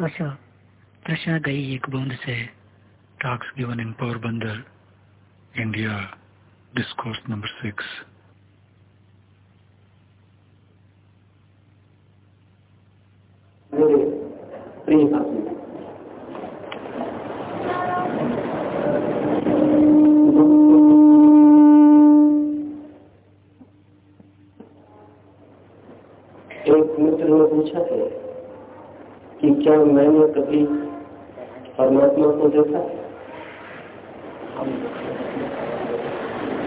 अच्छा। कृष्णा गई एक बूंद से। Talks given in Porbandar India discourse number six एक मित्र ने पूछा है कि क्या मैंने कभी परमात्मा को देखा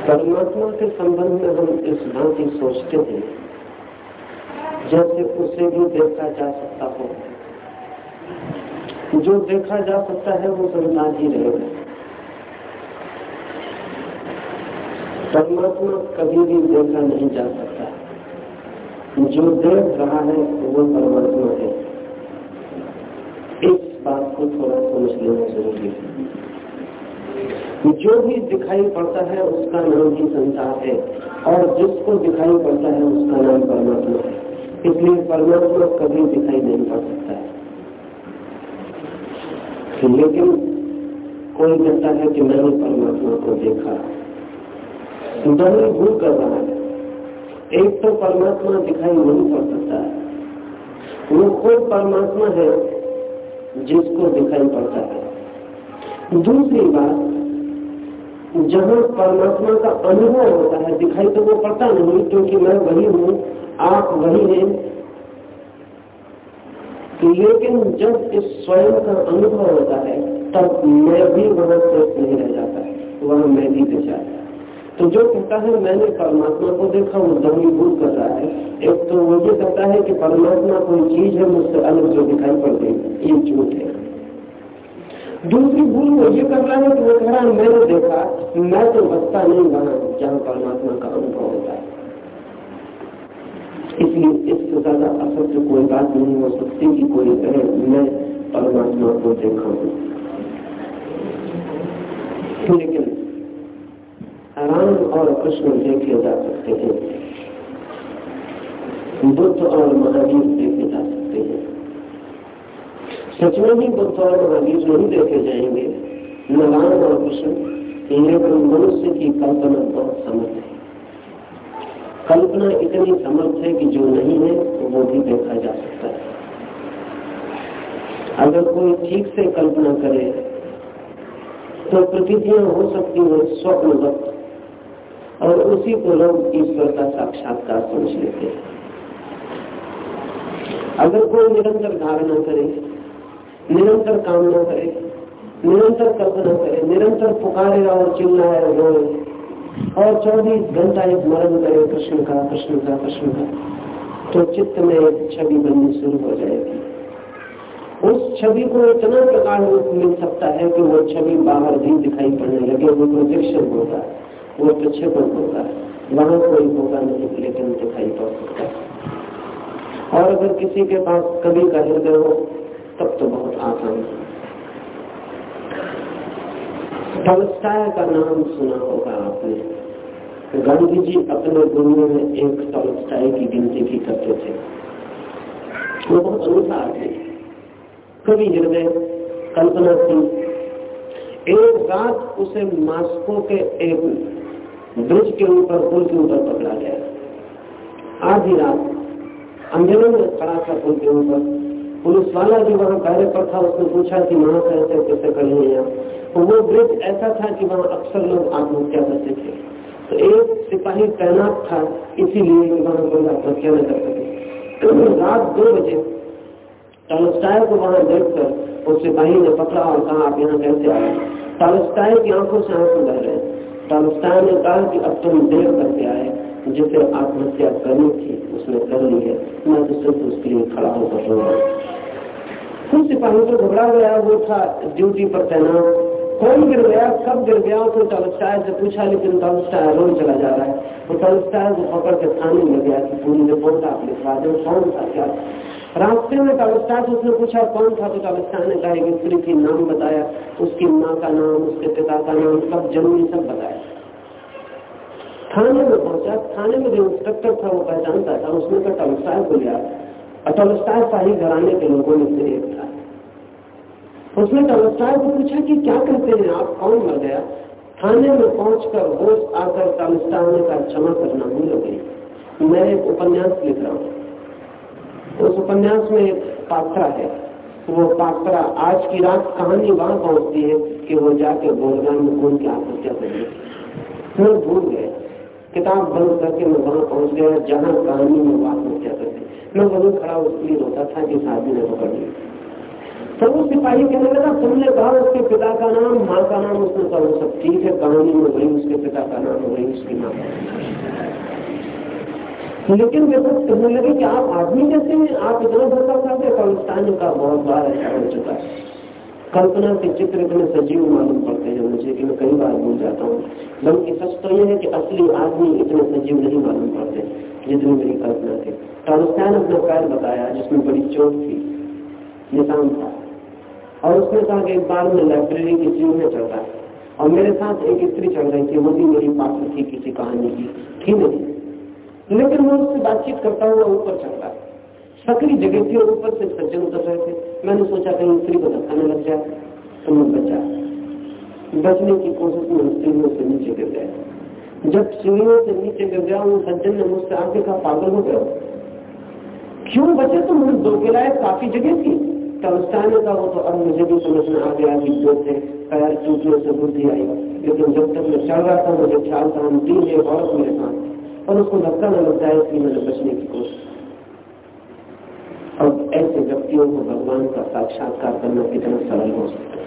परमात्मा के संबंध में हम इस भांति सोचते हैं जैसे उसे भी देखा जा सकता हो जो देखा जा सकता है वो संसार ही रहेगा परमात्मा कभी भी देखा नहीं जा सकता। जो देख रहा है वो परमात्मा है। इस बात को थोड़ा समझ लेना ज़रूरी है जो भी दिखाई पड़ता है उसका नाम ही संसार है और जिसको दिखाई पड़ता है उसका नाम परमात्मा है। इसलिए परमात्मा कभी दिखाई नहीं पड़ सकता। है लेकिन कोई कहता है कि मैंने परमात्मा को देखा। दोनों भूल कर रहा है। एक तो परमात्मा दिखाई नहीं पड़ सकता है। वो खुद परमात्मा है जिसको दिखाई पड़ता है। दूसरी बात, जहाँ परमात्मा का अनुभव होता है, दिखाई तो वो पड़ता नहीं, क्योंकि मैं वही हूँ, आप वही हैं लेकिन जब इस स्वयं का अनुभव होता है, तब मैं भी वहाँ से नहीं रह जाता है, वहाँ मैं भी बच जाता तो जो कहता है, मैंने परमात्मा को देखा, वो दमी भूल कर रहा है। एक तो वो ये कहता है कि परमात्मा कोई चीज़ है, मुझसे अलग जो दिखाई पड़ गई ये झूठ है। दूसरी भूल वो ये कर रहा है कि वो कह रहा है, मैंने देखा, मैं तो बसता नहीं वहाँ जहाँ परमात्मा का अनुभव होता है। इसलिए इससे ज़्यादा असत्य कोई बात नहीं हो सकती कि कोई कहे मैं परमात्मा को देखा हूँ। लेकिन राम और कृष्ण देखे जा सकते हैं। बुद्ध और महावीर देखे जा सकते हैं। सच में ही बुद्ध और महावीर नहीं देखे जाएँगे। न राम और कृष्ण। लेकिन मनुष्य की कल्पना बहुत समर्थ है। कल्पना इतनी समर्थ है कि जो नहीं है, वो भी देखा जा सकता है। अगर कोई ठीक से कल्पना करे तो प्रकृतियाँ हो सकती है स्वप्न वक्त और उसी को लोग ईश्वर का साक्षात्कार समझ लेते हैं। अगर कोई निरंतर धारणा करे, निरंतर कामना करे, निरंतर कल्पना करे, निरंतर पुकारे और चिल्लाए रोए और चौबीस घंटा एक मरण करे कृष्ण का कृष्ण का कृष्ण का तो चित्त में एक छवि बननी शुरू हो जाएगी। उस छवि को इतना प्रकार रूप मिल सकता है कि वो छवि बाहर भी दिखाई पड़ने लगे, वो प्रोजेक्शन होगा, वो प्रक्षेपण होगा, वहाँ कोई होगा नहीं, लेकिन दिखाई पड़ सकता है। और अगर किसी के पास कभी का हृदय हो, तब तो बहुत आसान है। का नाम सुना होगा गांधी जी अपने गुरुओं में एक टॉलस्टाय की गिनती भी करते थे। वो बहुत अनूठा आदमी कभी हृदय कल्पना थी एक रात उसे मास्को के एक ब्रिज के ऊपर, पुल के ऊपर पकड़ा गया। आधी रात अंधेरे में खड़ा था पुल के ऊपर। पुलिस वाला जो वहाँ पहले पर था, उसने पूछा कि वहाँ से ऐसे कैसे कर लिया तो वो ब्रिज ऐसा था कि वहाँ अक्सर लोग आत्महत्या करते थे। तो एक सिपाही तैनात था, इसीलिए वहाँ कोई आत्महत्या न कर सके। तो रात दो बजे टालस्टाय को वहाँ देखकर उस सिपाही ने पकड़ा और कहा, आप यहाँ कैसे आए टालस्टाय की आँखों से आँसू बह रहे टालस्टाय ने कहा कि अब तुम देर करके आए, जिसे आत्महत्या करनी थी, उसने कर ली है। मैं तो सिर्फ़ उसके लिए खड़ा होकर सिपाही को घबरा गया, वो था ड्यूटी पर तैनात। कौन गिर गया कब गिर गया तो टॉलस्टाय से पूछा, लेकिन टॉलस्टाय रोज चला जा रहा है। तो टॉलस्टाय को पकड़ के थाने में गया कि पूरी रिपोर्ट आप लिखवा दो, कौन था क्या? रास्ते में टॉलस्टाय से उसने पूछा, कौन था? तो टॉलस्टाय ने कहा स्त्री की नाम बताया। उसकी माँ का नाम, उसके पिता का नाम, सब ज़रूरी सब बताया। थाने में पहुँचा। थाने में जो इंस्पेक्टर था, वो पहचानता था। उसने कहा टॉलस्टाय को लिया। और टॉलस्टाय शाही घराने के लोगों में से एक था। उसने टॉलस्टाय को पूछा कि क्या कहते हैं आप? कौन मर गया? थाने में पहुंचकर होश आकर टॉलस्टाय ने कहा क्षमा करना भूल गई। मैं एक उपन्यास लिख रहा हूँ। उस उपन्यास में एक पात्रा है। वो पात्रा आज की रात कहानी वहाँ पहुँचती है कि वो जाके बोलगान में कौन की आत्महत्या कर मैं भूल गया। किताब बंद करके मैं वहाँ पहुँच गया, जहाँ कहानी में वो आत्महत्या करती मैं वहीं खड़ा, उसके लिए रोता था कि शादी ने पकड़ लिया। वो सिपाही कहने लगा, तुमने कहा उसके पिता का नाम, माँ का नाम उसने कहा सब ठीक है, कहानी में वही उसके पिता का नाम वही उसकी माँ लेकिन वे सब कहने लगे कि आप आदमी कैसे हैं, आप इतना धोखा खा गए पाकिस्तान का बहुत बार ऐसा हो चुका है। कल्पना के चित्र इतने सजीव मालूम पड़ते हैं मुझे कि मैं कई बार भूल जाता हूँ। बल्कि सच तो यह है कि असली आदमी इतने सजीव नहीं मालूम पड़ते, जितनी मेरी कल्पना थे टॉलस्टाइन अपना पैर बताया, जिसमें बड़ी चोट थी, निशान था। और उसने कहा कि एक बार मैं लाइब्रेरी की सीढ़ी में चल रहा है और मेरे साथ एक स्त्री चल रही थी, वो भी मेरी पात्र थी किसी कहानी की थी नहीं। लेकिन मैं उससे बातचीत करता हुआ ऊपर चल रहा सकरी जगह थी और ऊपर से सज्जन उतर रहे थे। मैंने सोचा कहीं स्त्री को धक्काने लग जाए तो मैं बचा। बचने की कोशिश में सीढ़ियों से नीचे गिर गया। जब सीढ़ियों से नीचे गिर गया, उन सज्जन ने मुझसे, आगे का पागल हो गया क्यों बचे तो मुझे दो गिराए काफ़ी जगह थी। टलस्टाने का वो तो अब मुझे भी समझ में आ गया कि दो थे पैर टूटने से बुद्धि आई। लेकिन जब तक मैं चल रहा था, मुझे ख्याल था, हम तीन एक औरत मेरे साथ और उसको धक्का न लगता है इसलिए मैंने बचने की कोशिश अब ऐसे व्यक्तियों को भगवान का साक्षात्कार करना कितना सरल हो सकता है।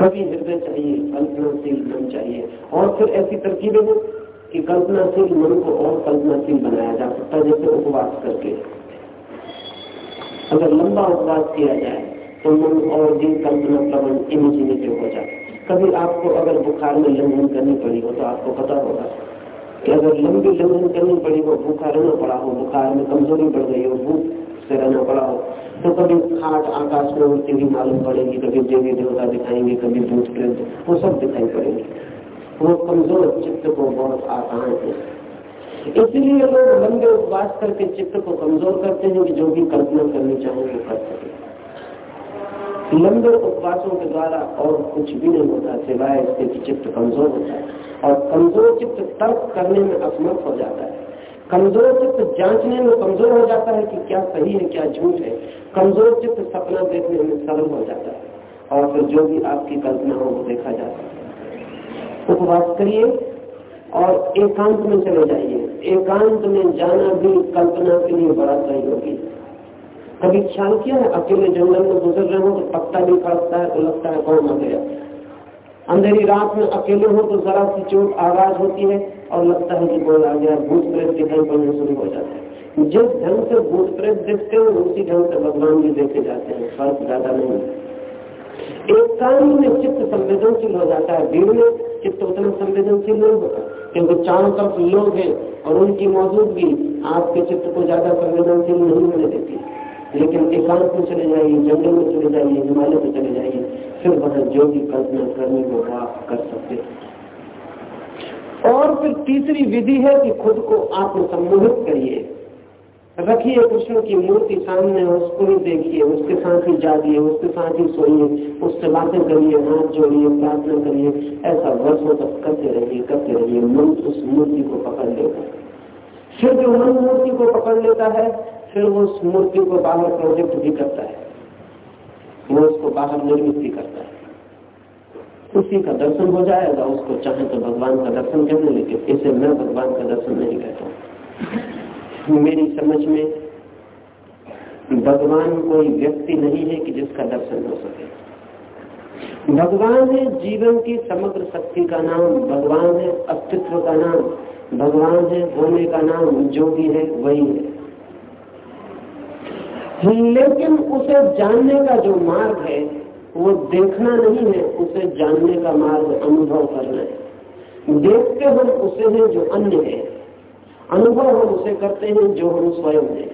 कभी हृदय चाहिए, कल्पनाशील मन चाहिए। और फिर ऐसी तरकीबें हो कि कल्पनाशील मन को और कल्पनाशील बनाया जा सकता है, जैसे उपवास करके। अगर लंबा उपवास किया जाए तो मन और दिन कल्पना प्रबंध इमेजिनेटिव हो जाए। कभी आपको अगर बुखार में लंघन करनी पड़ी हो तो आपको पता होगा कि अगर लंबी लंघन करनी पड़ी हो भूखा रहना पड़ा हो, बुखार में कमज़ोरी पड़ गई हो, भूख से रहना पड़ा हो तो कभी खाट आकाश में उड़ती हुई मालूम पड़ेगी, कभी देवी देवता दिखाएँगे, कभी भूत प्रेत, वो सब दिखाई पड़ेंगे। वो कमज़ोर चित्त को बहुत आसान है। इसलिए लोग लंबे उपवास करके, चित्त को कमज़ोर करते हैं कि जो भी कल्पना करनी चाहे वो कर सके। लंबे उपवासों के द्वारा और कुछ भी नहीं होता, सिवाय इसके चित्त कमज़ोर होता है। और कमज़ोर चित्त तर्क करने में असमर्थ हो जाता है। कमज़ोर चित्त जांचने में कमज़ोर हो जाता है कि क्या सही है, क्या झूठ है। कमज़ोर चित्त सपना देखने में सरल हो जाता है। और फिर जो भी आपकी कल्पना हो, वो देखा जाता है। उपवास करिए। और एकांत में चले जाइए। एकांत में जाना भी कल्पना के लिए बड़ा सही सहयोगी कभी ख्याल किया है? अकेले जंगल में गुजर रहे हो तो पत्ता भी खड़कता है तो लगता है, कौन आ गया अंधेरी रात में अकेले हो तो जरा सी चोट आवाज़ होती है और लगता है कि कौन आ गया, भूत प्रेत दिखाई पड़ने शुरू हो जाता है। जिस ढंग से भूत प्रेत देखते हो, उसी ढंग से भगवान भी देखे जाते हैं। फ़र्क ज़्यादा नहीं एक काम में चित्त संवेदनशील हो जाता है। भीड़ में चित्त उतना संवेदनशील नहीं होता। क्योंकि चारों तरफ़ लोग हैं और उनकी मौजूदगी आपके चित्र को ज़्यादा संवेदनशील नहीं होने देती। लेकिन एकांत में चले जाइए, जंगल में चले जाइए, हिमालय में चले जाइए, फिर वहाँ जो भी कल्पना करने को आप कर सकते और फिर तीसरी विधि है कि खुद को आत्मसम्मोहित करिए। रखिए कृष्ण की मूर्ति सामने, उसको ही देखिए, उसके साथ ही जागिए, उसके साथ ही सोइए, उससे बातें करिए, हाथ जोड़िए, प्रार्थना करिए, ऐसा वर्षों तक करते रहिए करते रहिए मन उस मूर्ति को पकड़ लेगा फिर जो मन मूर्ति को पकड़ लेता है, फिर वो उस मूर्ति को बाहर प्रोजेक्ट भी करता है। वो उसको बाहर निर्मित भी करता है। उसी का दर्शन हो जाएगा, उसको चाहे तो भगवान का दर्शन करने लेकिन इसे मैं भगवान का दर्शन नहीं कहता मेरी समझ में भगवान कोई व्यक्ति नहीं है कि जिसका दर्शन हो सके। भगवान है जीवन की समग्र शक्ति का नाम, भगवान है अस्तित्व का नाम, भगवान है होने का नाम, जो भी है वही है। लेकिन उसे जानने का जो मार्ग है, वो देखना नहीं है, उसे जानने का मार्ग अनुभव करना है। देखते हम उसे हैं जो अन्य है। अनुभव हम उसे करते हैं जो हम स्वयं हैं।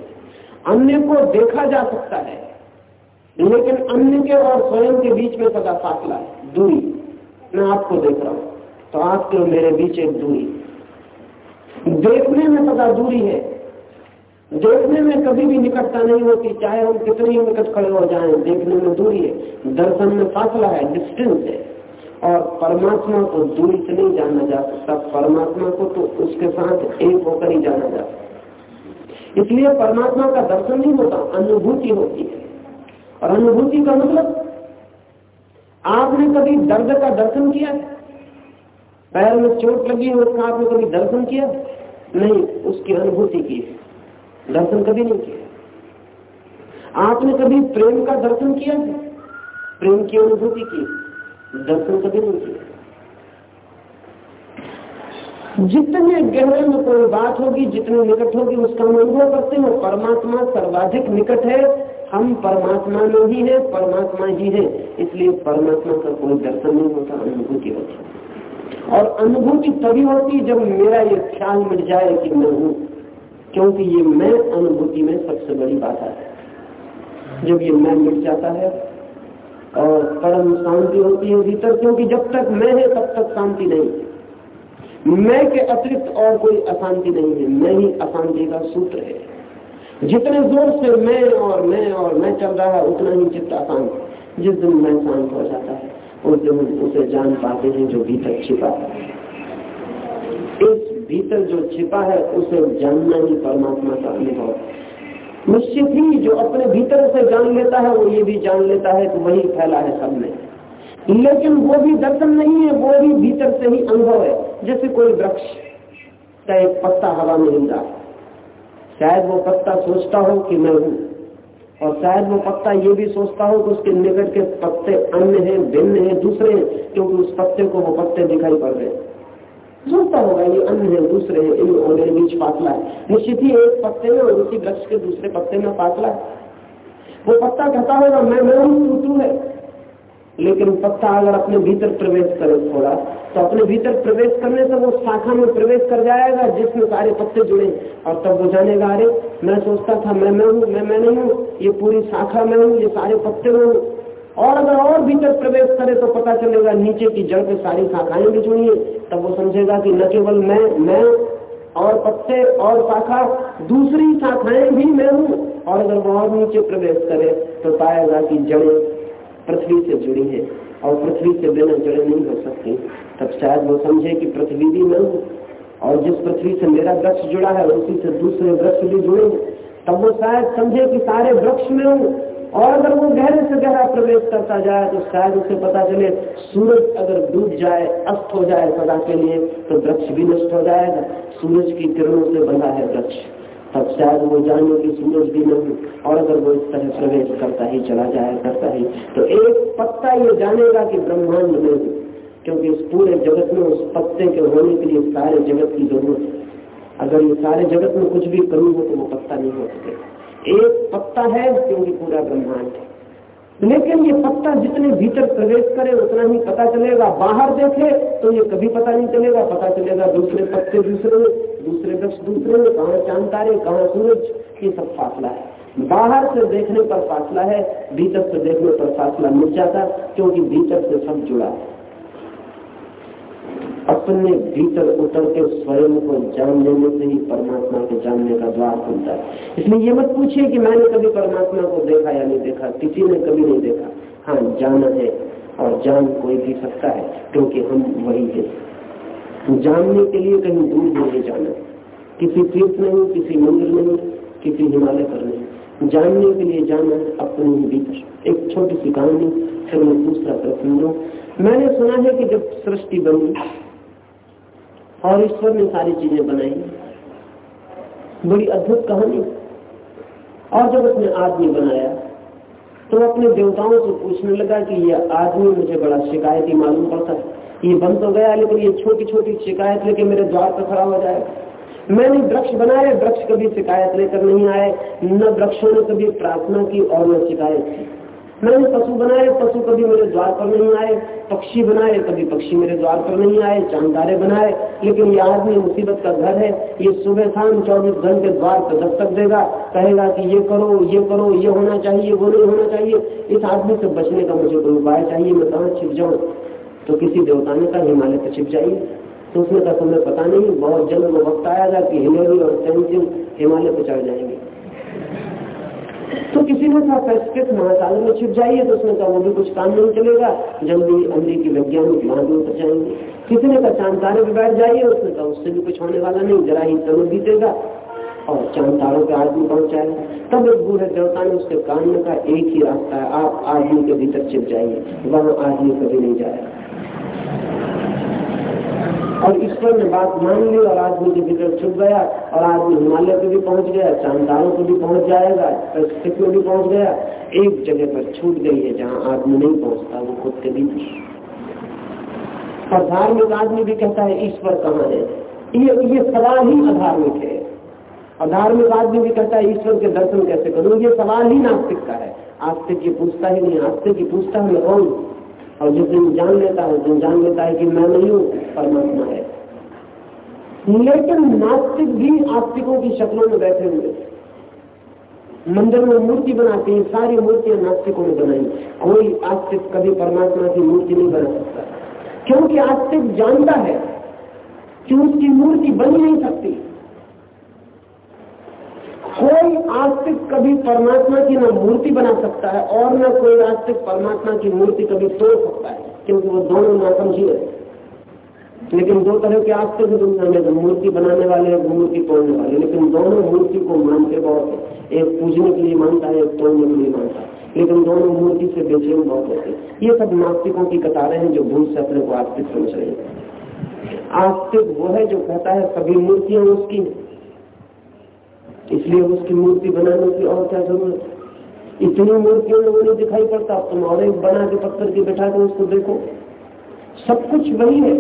अन्य को देखा जा सकता है, लेकिन अन्य के और स्वयं के बीच में सदा फासला है, दूरी। मैं आपको देख रहा हूँ तो आपके और मेरे बीच एक दूरी। देखने में सदा दूरी है। देखने में कभी भी निकटता नहीं होती, चाहे हम कितने निकट खड़े हो जाएँ, देखने में दूरी है। दर्शन में फासला है डिस्टेंस है। और परमात्मा को दूरी से नहीं जाना जा सकता, परमात्मा को तो उसके साथ एक होकर ही जाना जा सकता। इसलिए परमात्मा का दर्शन नहीं होता, अनुभूति होती है। और अनुभूति का मतलब आपने कभी दर्द का दर्शन किया? पैर में चोट लगी है, उसका आपने कभी दर्शन किया? नहीं, उसकी अनुभूति की दर्शन कभी नहीं किया। आपने कभी प्रेम का दर्शन किया प्रेम की अनुभूति की दर्शन कभी नहीं किया जितने गहरे में कोई बात होगी, जितने निकट होगी, उसका अनुभव करते हो। परमात्मा सर्वाधिक निकट है। हम परमात्मा में ही है, परमात्मा ही है। इसलिए परमात्मा का कोई दर्शन नहीं होता, अनुभूति होती और अनुभूति तभी होती जब मेरा ये ख्याल मिट जाए कि मैं हूँ। क्योंकि ये मैं अनुभूति में सबसे बड़ी बात है। जब ये मैं मिट जाता है और परम शांति होती है भीतर क्योंकि जब तक मैं है, तब तक शांति नहीं मैं के अतिरिक्त और कोई अशांति नहीं है। मैं ही अशांति का सूत्र है। जितने ज़ोर से मैं और मैं और मैं चल रहा है उतना ही चित्त अशांत जिस दिन मैं शांत हो जाता है, उस दिन उसे जान पाते हैं जो भीतर छिपा है। इस भीतर जो छिपा है, उसे जानना ही परमात्मा का अनुभव निश्चित ही जो अपने भीतर से जान लेता है, वो ये भी जान लेता है कि वही फैला है सब में। लेकिन वो भी दर्शन नहीं है, वो भी भीतर से ही अनुभव है। जैसे कोई वृक्ष का एक पत्ता हवा में रहा शायद वो पत्ता सोचता हो कि मैं हूँ, और शायद वो पत्ता ये भी सोचता हो कि उसके निकट के पत्ते अन्य हैं, भिन्न हैं, दूसरे हैं, क्योंकि उस पत्ते को वो पत्ते दिखाई पड़ रहे सोचता होगा, ये अन्य है, दूसरे हैं इन और बीच फासला है। निश्चित ही एक पत्ते में और उसी वृक्ष के दूसरे पत्ते में फासला है। वो पत्ता कहता होगा, मैं मैं हूँ तू है। लेकिन पत्ता अगर अपने भीतर प्रवेश करे थोड़ा तो अपने भीतर प्रवेश करने से वो शाखा में प्रवेश कर जाएगा, जिसमें सारे पत्ते जुड़े। और तब वो जानेगा, अरे, मैं सोचता था, मैं मैं हूँ, मैं मैं नहीं हूँ, ये पूरी शाखा में हूँ, ये सारे पत्ते में हूँ। और अगर और भीतर प्रवेश करे तो पता चलेगा नीचे की जड़ पे सारी शाखाएँ भी जुड़ी है। तब वो समझेगा कि न केवल मैं मैं और पत्ते और शाखा, दूसरी शाखाएँ भी मैं हूँ। और अगर वो और नीचे प्रवेश करे तो पाएगा कि जड़ें पृथ्वी से जुड़ी है और पृथ्वी से बिना जड़े नहीं हो सकती। तब शायद वो समझे कि पृथ्वी भी मैं हूँ। और जिस पृथ्वी से मेरा वृक्ष जुड़ा है, उसी से दूसरे वृक्ष भी जुड़े तब वो शायद समझे कि सारे वृक्ष में हूँ। और अगर वो गहरे से गहरा प्रवेश करता जाए तो शायद उसे पता चले, सूरज अगर डूब जाए, अस्त हो जाए सदा के लिए तो वृक्ष भी नष्ट हो जाएगा। सूरज की किरणों से बना है वृक्ष। तब शायद वो जाने की सूरज भी नहीं और अगर वो इस तरह प्रवेश करता ही चला जाए, करता ही तो एक पत्ता ये जानेगा कि ब्रह्मांड में क्योंकि इस पूरे जगत में उस पत्ते के होने के लिए सारे जगत की ज़रूरत है। अगर ये सारे जगत में कुछ भी कमी हो तो वो पत्ता नहीं हो सकेगा। एक पत्ता है क्योंकि पूरा ब्रह्मांड है। लेकिन ये पत्ता जितने भीतर प्रवेश करे, उतना ही पता चलेगा। बाहर देखे तो ये कभी पता नहीं चलेगा। पता चलेगा दूसरे पत्ते दूसरे में, दूसरे वृक्ष दूसरे में, कहा चाँद तारे, कहा सूरज, ये सब फासला है। बाहर से देखने पर फासला है, भीतर से देखने पर फासला मिल जाता, क्योंकि भीतर से सब जुड़ा है। अपने भीतर उतर के स्वयं को जान लेने से ही परमात्मा के जानने का द्वार खुलता है। इसलिए ये मत पूछिए कि मैंने कभी परमात्मा को देखा या नहीं देखा, किसी ने कभी नहीं देखा। हाँ जाना है और जान कोई भी सकता है, क्योंकि हम वही है। जानने के लिए कहीं दूर नहीं जाना। किसी तीर्थ नहीं, किसी मंदिर नहीं, किसी हिमालय पर नहीं। जानने के लिए जाना अपने भीतर। एक छोटी सी कहानी, फिर मैं दूसरा प्रश्न मैंने सुना है कि जब सृष्टि बनी और ईश्वर ने सारी चीज़ें बनाई बड़ी अद्भुत कहानी। और जब उसने आदमी बनाया तो अपने देवताओं से पूछने लगा कि ये आदमी मुझे बड़ा शिकायती मालूम पड़ता है। ये बन तो गया, लेकिन ये छोटी छोटी शिकायत लेके मेरे द्वार पर खड़ा हो जाएगा। मैंने वृक्ष बनाए, वृक्ष कभी शिकायत लेकर नहीं आए। न वृक्षों ने कभी प्रार्थना की और न शिकायत की। मैंने पशु बनाए, पशु कभी मेरे द्वार पर नहीं आए, पक्षी बनाए, कभी पक्षी मेरे द्वार पर नहीं आए चांदारे बनाए, लेकिन ये आदमी मुसीबत का घर है, ये सुबह शाम चौबीस घंटे द्वार पर दस्तक देगा, कहेगा कि ये करो ये करो, ये होना चाहिए, वो नहीं होना चाहिए। इस आदमी से बचने का मुझे कोई उपाय चाहिए? मैं कहा छिप जाऊँ? तो किसी देवता ने कहा, हिमालय पर छिप जाइए। तो उसने कहा, तुम्हें पता नहीं, बहुत जल्द वक्त आएगा कि हिलेरी और हिमालय पर चढ़ जाएँगे। तो किसी ने कहा पैसिफिक महासागर में छिप जाइए। तो उसने कहा, वो भी कुछ काम नहीं चलेगा। जल्दी अमरीकी वैज्ञानिक वहाँ भी उतर जाएँगे। किसी ने कहा, चाँद पर बैठ जाइए। उसने कहा, उससे भी कुछ होने वाला नहीं। जरा ही ज़रूर बीतेगा और चाँद तारों पे आदमी पहुँच जाएगा। तब एक बूढ़े देवता ने उसके कान में कहा, एक ही रास्ता है। आप आदमी के भीतर छिप जाइए। वहाँ आदमी कभी नहीं जाएगा। और ईश्वर ने बात मान ली और आदमी के भीतर छुप गया और आदमी हिमालय पे भी पहुँच गया, चांदारों को भी पहुँच जाएगा, पैसिफिक में भी पहुँच गया, एक जगह पर छूट गई है जहाँ आदमी नहीं पहुँचता, वो खुद के भीतर। और धार्मिक आदमी भी कहता है ईश्वर कहाँ है? ये ये सवाल ही अधार्मिक है। और धार्मिक आदमी भी कहता है, ईश्वर के दर्शन कैसे करूँ? ये सवाल ही नास्तिक का है। आस्तिक ये पूछता ही नहीं, आस्तिक की पूछता है, मैं कौन? और जिस दिन जान लेता है दिन जान लेता है कि मैं नहीं हूँ, परमात्मा है। लेकिन नास्तिक भी आस्तिकों की शक्लों में बैठे हुए मंदिर में मूर्ति बनाते हैं, सारी मूर्तियाँ नास्तिकों ने बनाई। कोई आस्तिक कभी परमात्मा की मूर्ति नहीं बना सकता। क्योंकि आस्तिक जानता है कि उसकी मूर्ति बन नहीं सकती। कोई आस्तिक कभी परमात्मा की ना मूर्ति बना सकता है और ना कोई आस्तिक परमात्मा की मूर्ति कभी तोड़ सकता है, क्योंकि वो दोनों नासमझी है। लेकिन दो तरह के आस्तिक दुनिया में मूर्ति बनाने वाले और मूर्ति तोड़ने वाले लेकिन दोनों मूर्ति को मानते बहुत है। एक पूजने के लिए मानता है, एक तोड़ने के लिए मानता है। लेकिन दोनों मूर्ति से बेचैन बहुत होते ये सब नास्तिकों की कतारें हैं, जो भूल से अपने को आस्तिक समझ रहे हैं। आस्तिक वो है जो कहता है, सभी मूर्तियाँ उसकी इसलिए उसकी मूर्ति बनाने की और क्या ज़रूरत इतनी मूर्तियों लोगों ने दिखाई पड़ता तुम और एक बना के पत्थर के बैठा के उसको देखो। सब कुछ वही है।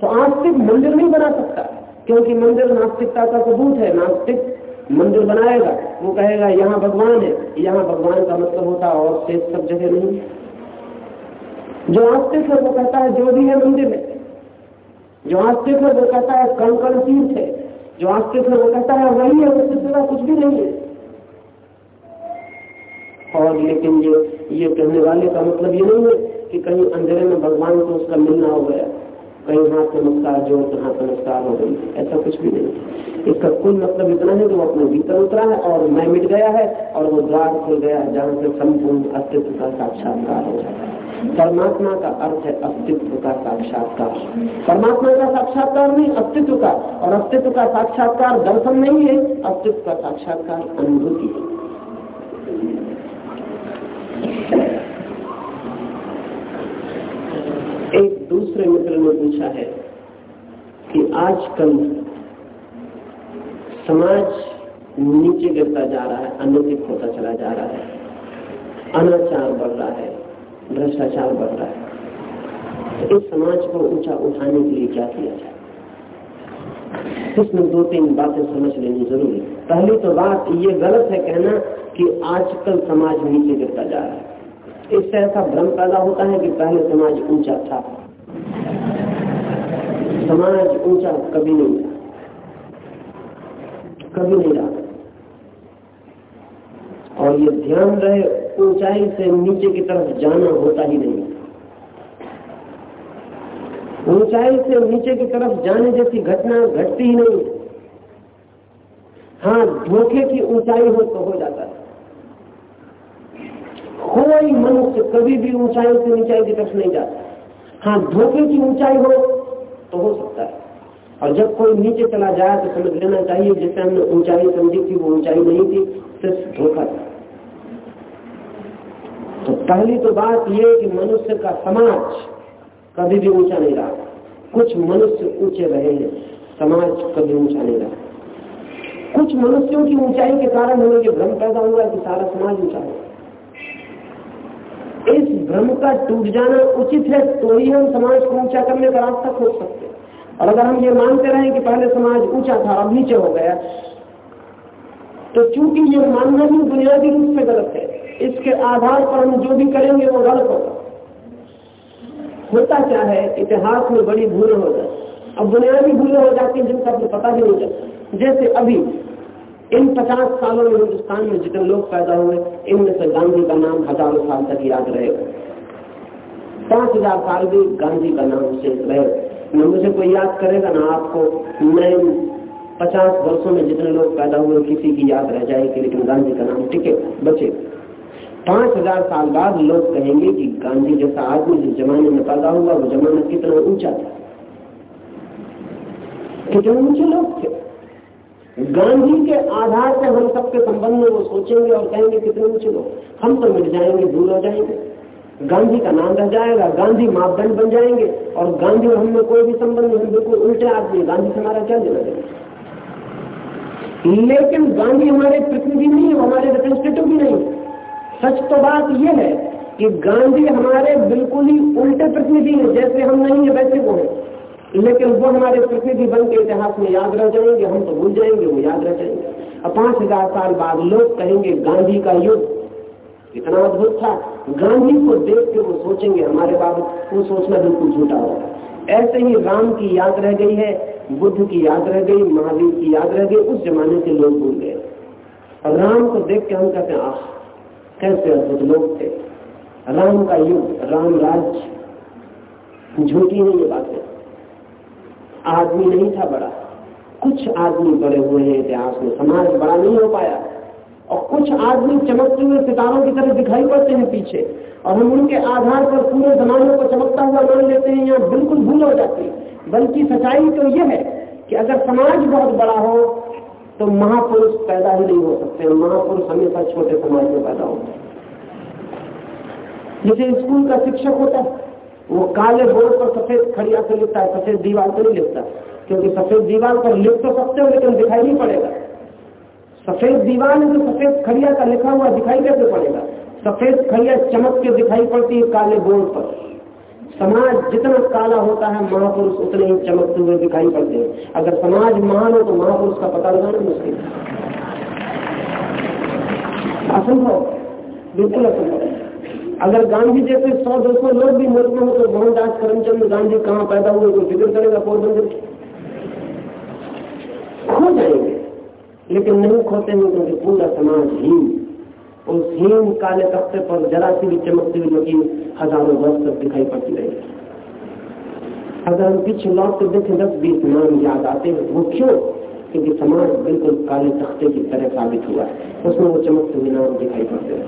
तो आस्तिक मंदिर नहीं बना सकता, क्योंकि मंदिर नास्तिकता का सबूत है। नास्तिक मंदिर बनाएगा, वो कहेगा, यहाँ भगवान है। यहाँ भगवान का मतलब होता है और शेष सब जगह नहीं। जो आस्तिक है, वो कहता है, जो भी है, मंदिर में जो आस्तिक है, वो कहता है कण कण तीर्थ है। जो आस्तिक है वो कहता है, वही है, उससे सिवा कुछ भी नहीं है। और लेकिन ये ये कहने वाले का मतलब ये नहीं है कि कहीं अंधेरे में भगवान को उसका मिलना हो गया। कहीं हाथ नमस्कार जो तो हाथ नमस्कार हो गई। ऐसा कुछ भी नहीं। इसका कुल मतलब इतना है कि वो अपने भीतर उतरा है और मैं मिट गया है और वो द्वार खुल गया है, जहाँ से संपूर्ण अस्तित्व का साक्षात्कार हो जाता है। परमात्मा का अर्थ है अस्तित्व का साक्षात्कार। परमात्मा का साक्षात्कार नहीं, अस्तित्व का। और अस्तित्व का साक्षात्कार दर्शन नहीं है, अस्तित्व का साक्षात्कार अनुभूति है। एक दूसरे मित्र ने पूछा है कि आजकल समाज नीचे गिरता जा रहा है अनैतिक होता चला जा रहा है, अनाचार बढ़ रहा है। भ्रष्टाचार बढ़ रहा है। तो इस समाज को ऊँचा उठाने के लिए क्या किया जाए? इसमें दो तीन बातें समझ लेनी ज़रूरी पहली तो बात, ये गलत है कहना कि आजकल समाज नीचे गिरता जा रहा है। इससे ऐसा भ्रम पैदा होता है कि पहले समाज ऊँचा था। समाज ऊँचा कभी नहीं था। कभी नहीं रहा। और ये ध्यान रहे ऊंचाई से नीचे की तरफ़ जाना होता ही नहीं। ऊंचाई से नीचे की तरफ़ जाने जैसी घटना घटती ही नहीं। हाँ धोखे की ऊंचाई हो तो हो जाता है। कोई मनुष्य कभी भी ऊंचाई से ऊंचाई की तरफ़ नहीं जाता। हाँ धोखे की ऊंचाई हो तो हो सकता है। और जब कोई नीचे चला जाए तो समझ लेना चाहिए जिसे हमने ऊंचाई समझी थी, वो ऊंचाई नहीं थी, सिर्फ़ धोखा था। तो पहली तो बात यह कि मनुष्य का समाज कभी भी ऊँचा नहीं रहा। कुछ मनुष्य ऊँचे रहे हैं, समाज कभी ऊँचा नहीं रहा। कुछ मनुष्यों की ऊंचाई के कारण हमें ये भ्रम पैदा हुआ कि सारा समाज ऊँचा है। इस भ्रम का टूट जाना उचित है तो ही हम समाज को ऊँचा करने का रास्ता खोज सकते हैं। और अगर हम ये मानते रहे कि पहले समाज ऊँचा था, अब नीचे हो गया तो चूँकि ये मानना ही बुनियादी रूप से गलत है इसके आधार पर हम जो भी करेंगे वो गलत होगा। होता क्या है, इतिहास में बड़ी भूल हो जाए अब बुनियादी भूलें हो जाती हैं, जिनका पता भी नहीं चलता जैसे अभी, इन पचास सालों में हिंदुस्तान में जितने लोग पैदा हुए, इनमें से गांधी का नाम हज़ारों साल तक याद रहेगा पाँच हज़ार साल भी गांधी का नाम शेष रहेगा न मुझे कोई याद करेगा, ना आपको। मैं पचास वर्षों में जितने लोग पैदा हुए, किसी की याद रह जाएगी, लेकिन गांधी का नाम टिके, बचे। पाँच हज़ार साल बाद लोग कहेंगे कि गांधी जैसा आदमी जिस जमाने में पैदा हुआ, वो जमाना कितना ऊँचा था? कितने ऊँचे लोग थे? गांधी के आधार से हम सबके संबंध में वो सोचेंगे और कहेंगे कितने ऊँचे लोग। हम तो मिट जाएँगे, दूर हो जाएँगे। गांधी का नाम रह जाएगा, गांधी मापदंड बन जाएँगे और गांधी और हमें कोई भी संबंध नहीं बिल्कुल उल्टे आदमी गांधी से हमारा क्या लेना लेकिन गांधी हमारे प्रतिनिधि नहीं, हमारे रिप्रेजेंटेटिव भी नहीं। सच तो बात यह है कि गांधी हमारे बिल्कुल ही उल्टे प्रतिनिधि है, जैसे हम नहीं है, वैसे वो है। लेकिन वो हमारे प्रतिनिधि बन के इतिहास में याद रह जाएँगे, हम तो भूल जाएँगे, वो याद रह जाएँगे। अब पाँच हज़ार साल बाद लोग कहेंगे, गांधी का युद्ध इतना अद्भुत था। गांधी को देख के वो सोचेंगे, हमारे बाबत वो सोचना बिल्कुल झूठा होगा। ऐसे ही राम की याद रह गई है, बुद्ध की याद रह गई, महावीर की याद रह गई, उस जमाने के लोग भूल गए। और राम को देख के हम कहते हैं, आह कैसे अद्भुत लोग थे? राम का युग, राम राज्य। झूठी है ये बातें। आदमी नहीं था बड़ा। कुछ आदमी बड़े हुए हैं इतिहास में। समाज बड़ा नहीं हो पाया। और कुछ आदमी चमकते हुए सितारों की तरह दिखाई पड़ते हैं पीछे। और हम उनके आधार पर पूरे जमाने को चमकता हुआ मान लेते हैं या बिल्कुल भूल हो जाती है। बल्कि सच्चाई तो यह है कि अगर समाज बहुत बड़ा हो तो महापुरुष पैदा ही नहीं हो सकते, महापुरुष हमेशा छोटे समाज में पैदा होते हैं। जैसे स्कूल का शिक्षक होता है, वो काले बोर्ड पर सफ़ेद खड़िया से लिखता है, सफ़ेद दीवार पर नहीं लिखता, क्योंकि सफ़ेद दीवार पर लिख तो सकते हो, लेकिन दिखाई नहीं पड़ेगा। सफ़ेद दीवार में जो सफ़ेद खड़िया का लिखा हुआ दिखाई कैसे पड़ेगा? सफ़ेद खड़िया चमक के दिखाई पड़ती है काले बोर्ड पर। समाज जितना काला होता है, महापुरुष उतने ही चमकते हुए दिखाई पड़ते हैं। अगर समाज महान हो तो महापुरुष का पता लगाना मुश्किल असंभव। बिल्कुल असंभव। अगर गांधी जैसे सौ, दो सौ लोग भी मुल्क हो तो मोहनदास करमचंद गांधी कहाँ पैदा हुए तो फ़िक्र करेगा पोरबंदर खो जाएँगे। लेकिन नहीं खोते हैं, क्योंकि पूरा समाज हीन। उस हीन काले तख्ते पर जरा सी भी चमकती हुई लकीर हज़ारों वर्ष तक दिखाई पड़ती रहेगी अगर हम पीछे लौट कर देखें, दस बीस नाम याद आते हैं, वो क्यों? क्योंकि समाज बिल्कुल काले तख्ते की तरह साबित हुआ है। उसमें वो चमकते हुए नाम दिखाई पड़ते हैं।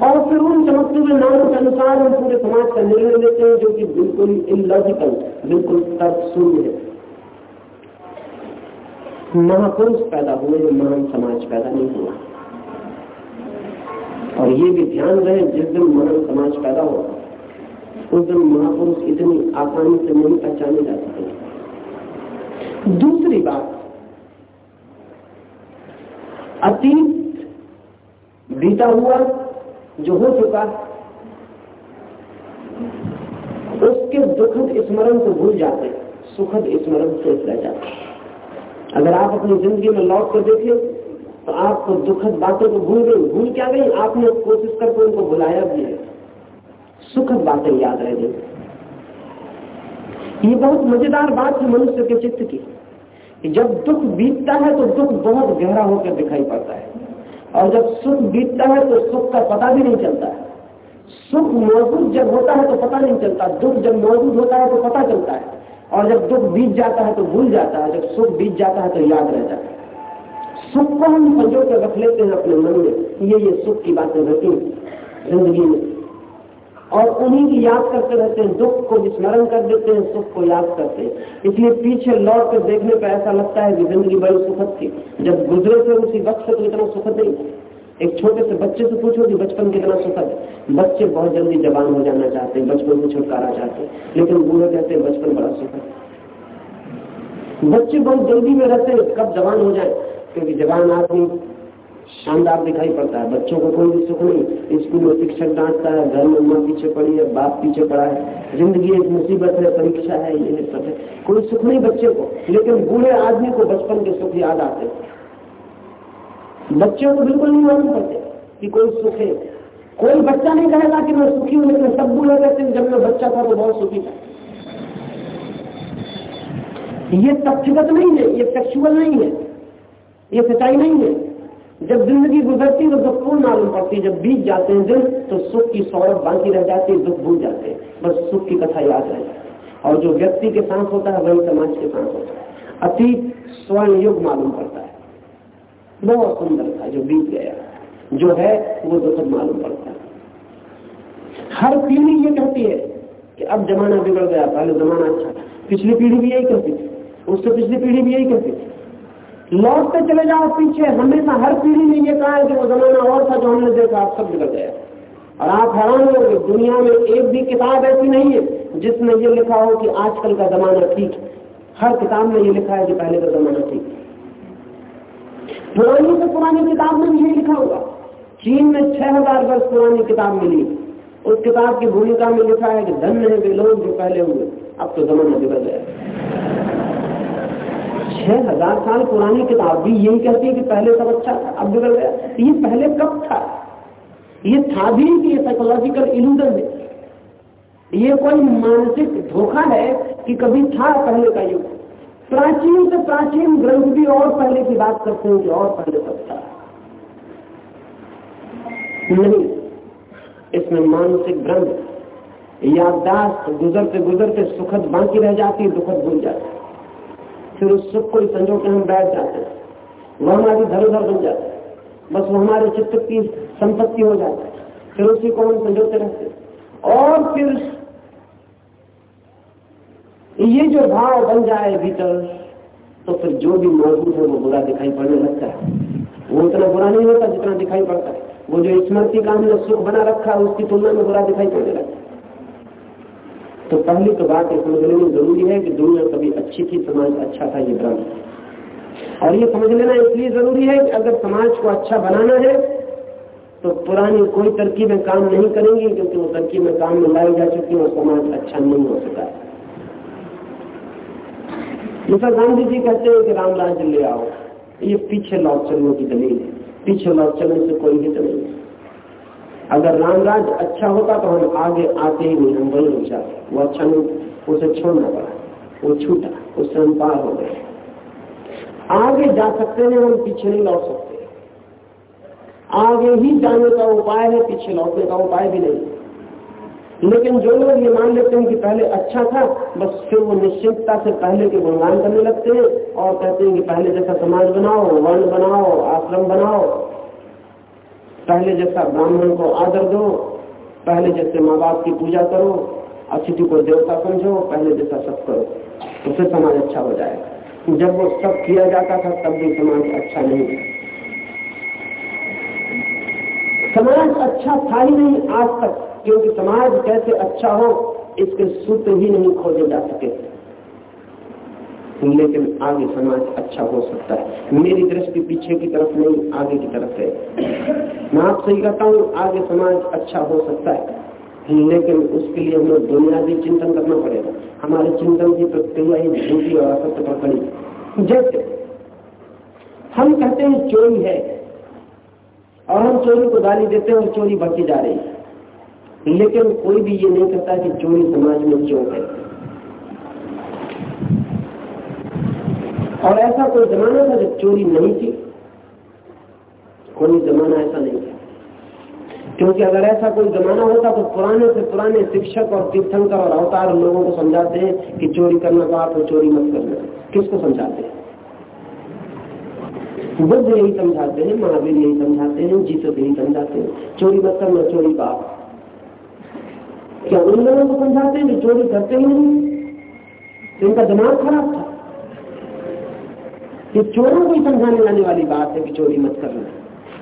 और फिर उन चमकते हुए नामों के अनुसार हम पूरे समाज का निर्णय लेते हैं, जो कि बिल्कुल इलॉजिकल बिल्कुल तर्क शून्य है। महापुरुष पैदा हुए, महान समाज पैदा नहीं हुआ। और ये भी ध्यान रहे, जिस दिन महान समाज पैदा हो उस दिन महापुरुष इतनी आसानी से नहीं पहचाने जा सकते दूसरी बात, अतीत बीता हुआ जो हो चुका, उसके दुखद स्मरण को भूल जाते, सुखद स्मरण से रह जाते। अगर आप अपनी ज़िंदगी में लौट कर देखें तो आपको दुखद बातों को भूल गई भूल क्या गई आपने कोशिश करके उनको बुलाया भी है। सुखद बातें याद रह गई। ये बहुत मज़ेदार बात है मनुष्य के चित्त की, कि जब दुख बीतता है तो दुख बहुत गहरा होकर दिखाई पड़ता है। और जब सुख बीतता है तो सुख का पता भी नहीं चलता है। सुख मौजूद जब होता है तो पता नहीं चलता, दुख जब मौजूद होता है तो पता चलता है। और जब दुख बीत जाता है तो भूल जाता है, जब सुख बीत जाता है तो याद रह जाता है। सुख को हम संजो कर रख लेते हैं अपने मन में ये ये सुख की बातें रहती ज़िंदगी में। और उन्हीं की याद करते रहते हैं, दुख को स्मरण कर देते हैं, सुख को याद करते हैं। इसलिए पीछे लौट कर देखने पर ऐसा लगता है कि ज़िंदगी बड़ी सुखद थी। जब गुजरे थे उसी वक्त से तो इतना सुखद नहीं। एक छोटे से बच्चे से पूछो कि बचपन कितना सुखद बच्चे बहुत जल्दी जवान हो जाना चाहते हैं, बचपन में छुटकारा चाहते हैं। लेकिन बूढ़े कहते हैं, बचपन बड़ा सुखद बच्चे बहुत जल्दी में रहते हैं, कब जवान हो जाए? क्योंकि जवान आदमी शानदार दिखाई पड़ता है। बच्चों को कोई भी सुख नहीं। स्कूल में शिक्षक डांटता है, घर में माँ पीछे पड़ी है, बाप पीछे पड़ा है। ज़िंदगी एक मुसीबत है, परीक्षा है, ये सब है। कोई सुख नहीं बच्चे को। लेकिन बूढ़े आदमी को बचपन के सुख याद आते बच्चों को बिल्कुल नहीं मालूम पड़ते कि कोई सुख है। कोई बच्चा नहीं कहेगा कि मैं सुखी हूँ, लेकिन सब बूढ़े कहते जब मैं बच्चा था तो बहुत सुखी था। ये तथ्यगत नहीं है, ये सेक्सुअल नहीं है। ये सच्चाई नहीं है। जब ज़िंदगी गुजरती है तो दुख पूर्ण मालूम पड़ती है। जब बीत जाते हैं दिन तो सुख की सौरभ बाकी रह जाती है, दुख भूल जाते हैं। बस सुख की कथा याद रह जाती और जो व्यक्ति के साथ होता है, वही समाज के साथ होता है। अति स्वर्ण युग मालूम पड़ता है। बहुत सुंदर था, जो बीत गया। जो है, वो दुखद मालूम पड़ता है। हर पीढ़ी ये कहती है कि अब जमाना बिगड़ गया, पहले जमाना अच्छा था। पिछली पीढ़ी भी यही कहती थी। उससे पिछली पीढ़ी भी यही कहती थी। लौटते चले जाओ पीछे। हमेशा हर पीढ़ी ने ये कहा है कि वो जमाना और था जो हमने देखा, आप सब बिगड़ गया और आप हैरान हो दुनिया में एक भी किताब ऐसी नहीं है जिसमें ये लिखा हो कि आजकल का जमाना ठीक है। हर किताब में ये लिखा है कि पहले का जमाना ठीक पुरानी से पुरानी किताब में यही लिखा होगा चीन में छह हज़ार वर्ष पुरानी किताब मिली। उस किताब की भूमिका में लिखा है कि धन्य है वे लोग जो पहले हुए। अब तो जमाना बिगड़ गया। छह हज़ार साल पुरानी किताब भी यही कहती है कि पहले सब अच्छा था, अब बिगड़ गया। ये पहले कब था? ये था भी कि ये साइकोलॉजिकल इल्यूजन है। ये कोई मानसिक धोखा है कि कभी था पहले का युग। प्राचीन से प्राचीन ग्रंथ भी और पहले की बात करते हैं कि और पहले सब था। नहीं, इसमें मानसिक भ्रम, याददाश्त गुजरते गुजरते सुखद बाकी रह जाती, दुखद भूल जाती। फिर उस सुख को संजो के हम बैठ जाते हैं। वह हमारी धरोधर बन जाता है। बस वो हमारे चित्त की संपत्ति हो जाता है। फिर उसी को हम संजोते रहते और फिर ये जो भाव बन जाए भीतर तो फिर जो भी मौजूद है, वो बुरा दिखाई पड़ने लगता है। वो उतना बुरा नहीं होता जितना दिखाई पड़ता है। वो जो स्मृति का हमने सुख बना रखा है, उसकी तुलना में बुरा दिखाई पड़ने लगता तो पहली तो बात समझ लेनी ज़रूरी है कि दुनिया कभी अच्छी थी, समाज अच्छा था, ये भ्रम और ये समझ लेना इसलिए ज़रूरी है कि अगर समाज को अच्छा बनाना है तो पुरानी कोई तरकीबें काम नहीं करेंगी, क्योंकि वो तरकीबें काम में लाई जा चुकी है और समाज अच्छा नहीं हो सका। है जैसा गांधी जी कहते हैं कि राम राज्य ले आओ। ये पीछे लौट चलने की दलील है। पीछे लौट चलने से कोई हित नहीं। अगर रामराज अच्छा होता तो हम आगे आते ही नहीं, हम वही रुक जाते। वो अच्छा नहीं, उसे छोड़ना पड़ा। वो छूटा, उससे हम पार हो गए। आगे जा सकते हैं हम पीछे नहीं लौट सकते। आगे ही जाने का उपाय है, पीछे लौटने का उपाय भी नहीं। लेकिन जो लोग ये मान लेते हैं कि पहले अच्छा था, बस फिर वो निश्चितता से पहले के गुणगान करने लगते हैं और कहते हैं कि पहले जैसा समाज बनाओ, वर्ण बनाओ, आश्रम बनाओ पहले जैसा ब्राह्मण को आदर दो, पहले जैसे माँ बाप की पूजा करो, अतिथि को देवता समझो, पहले जैसा सब करो तो फिर समाज अच्छा हो जाएगा। जब वो सब किया जाता था, तब भी समाज अच्छा नहीं था। समाज अच्छा था ही नहीं आज तक, क्योंकि समाज कैसे अच्छा हो, इसके सूत्र ही नहीं खोजे जा सके। लेकिन आगे समाज अच्छा हो सकता है। मेरी दृष्टि पीछे की तरफ़ नहीं, आगे की तरफ़ है। मैं आपसे ही कहता हूँ, आगे समाज अच्छा हो सकता है। लेकिन उसके लिए हमें बुनियादी चिंतन करना पड़ेगा। हमारे चिंतन की प्रक्रिया ही झूठी और असत्य पर खड़ी जैसे हम कहते हैं चोरी है, और हम चोरी को गाली देते हैं और चोरी बढ़ती जा रही है। लेकिन कोई भी ये नहीं कहता कि चोरी समाज में क्यों है। और ऐसा कोई जमाना था जब चोरी नहीं थी? कोई जमाना ऐसा नहीं था। क्योंकि अगर ऐसा कोई जमाना होता तो पुराने से पुराने शिक्षक और तीर्थंकर और अवतार लोगों को समझाते हैं कि चोरी करना पाप है, चोरी मत करना। किसको समझाते? हैं बुद्ध यही समझाते हैं, महावीर यही समझाते हैं, जीसस यही समझाते हैं। चोरी मत करना, चोरी पाप। क्या उन लोगों को समझाते हैं जो चोरी करते ही नहीं? इनका दिमाग खराब था। ये चोरों को ही समझाने जाने वाली बात है कि चोरी मत करना।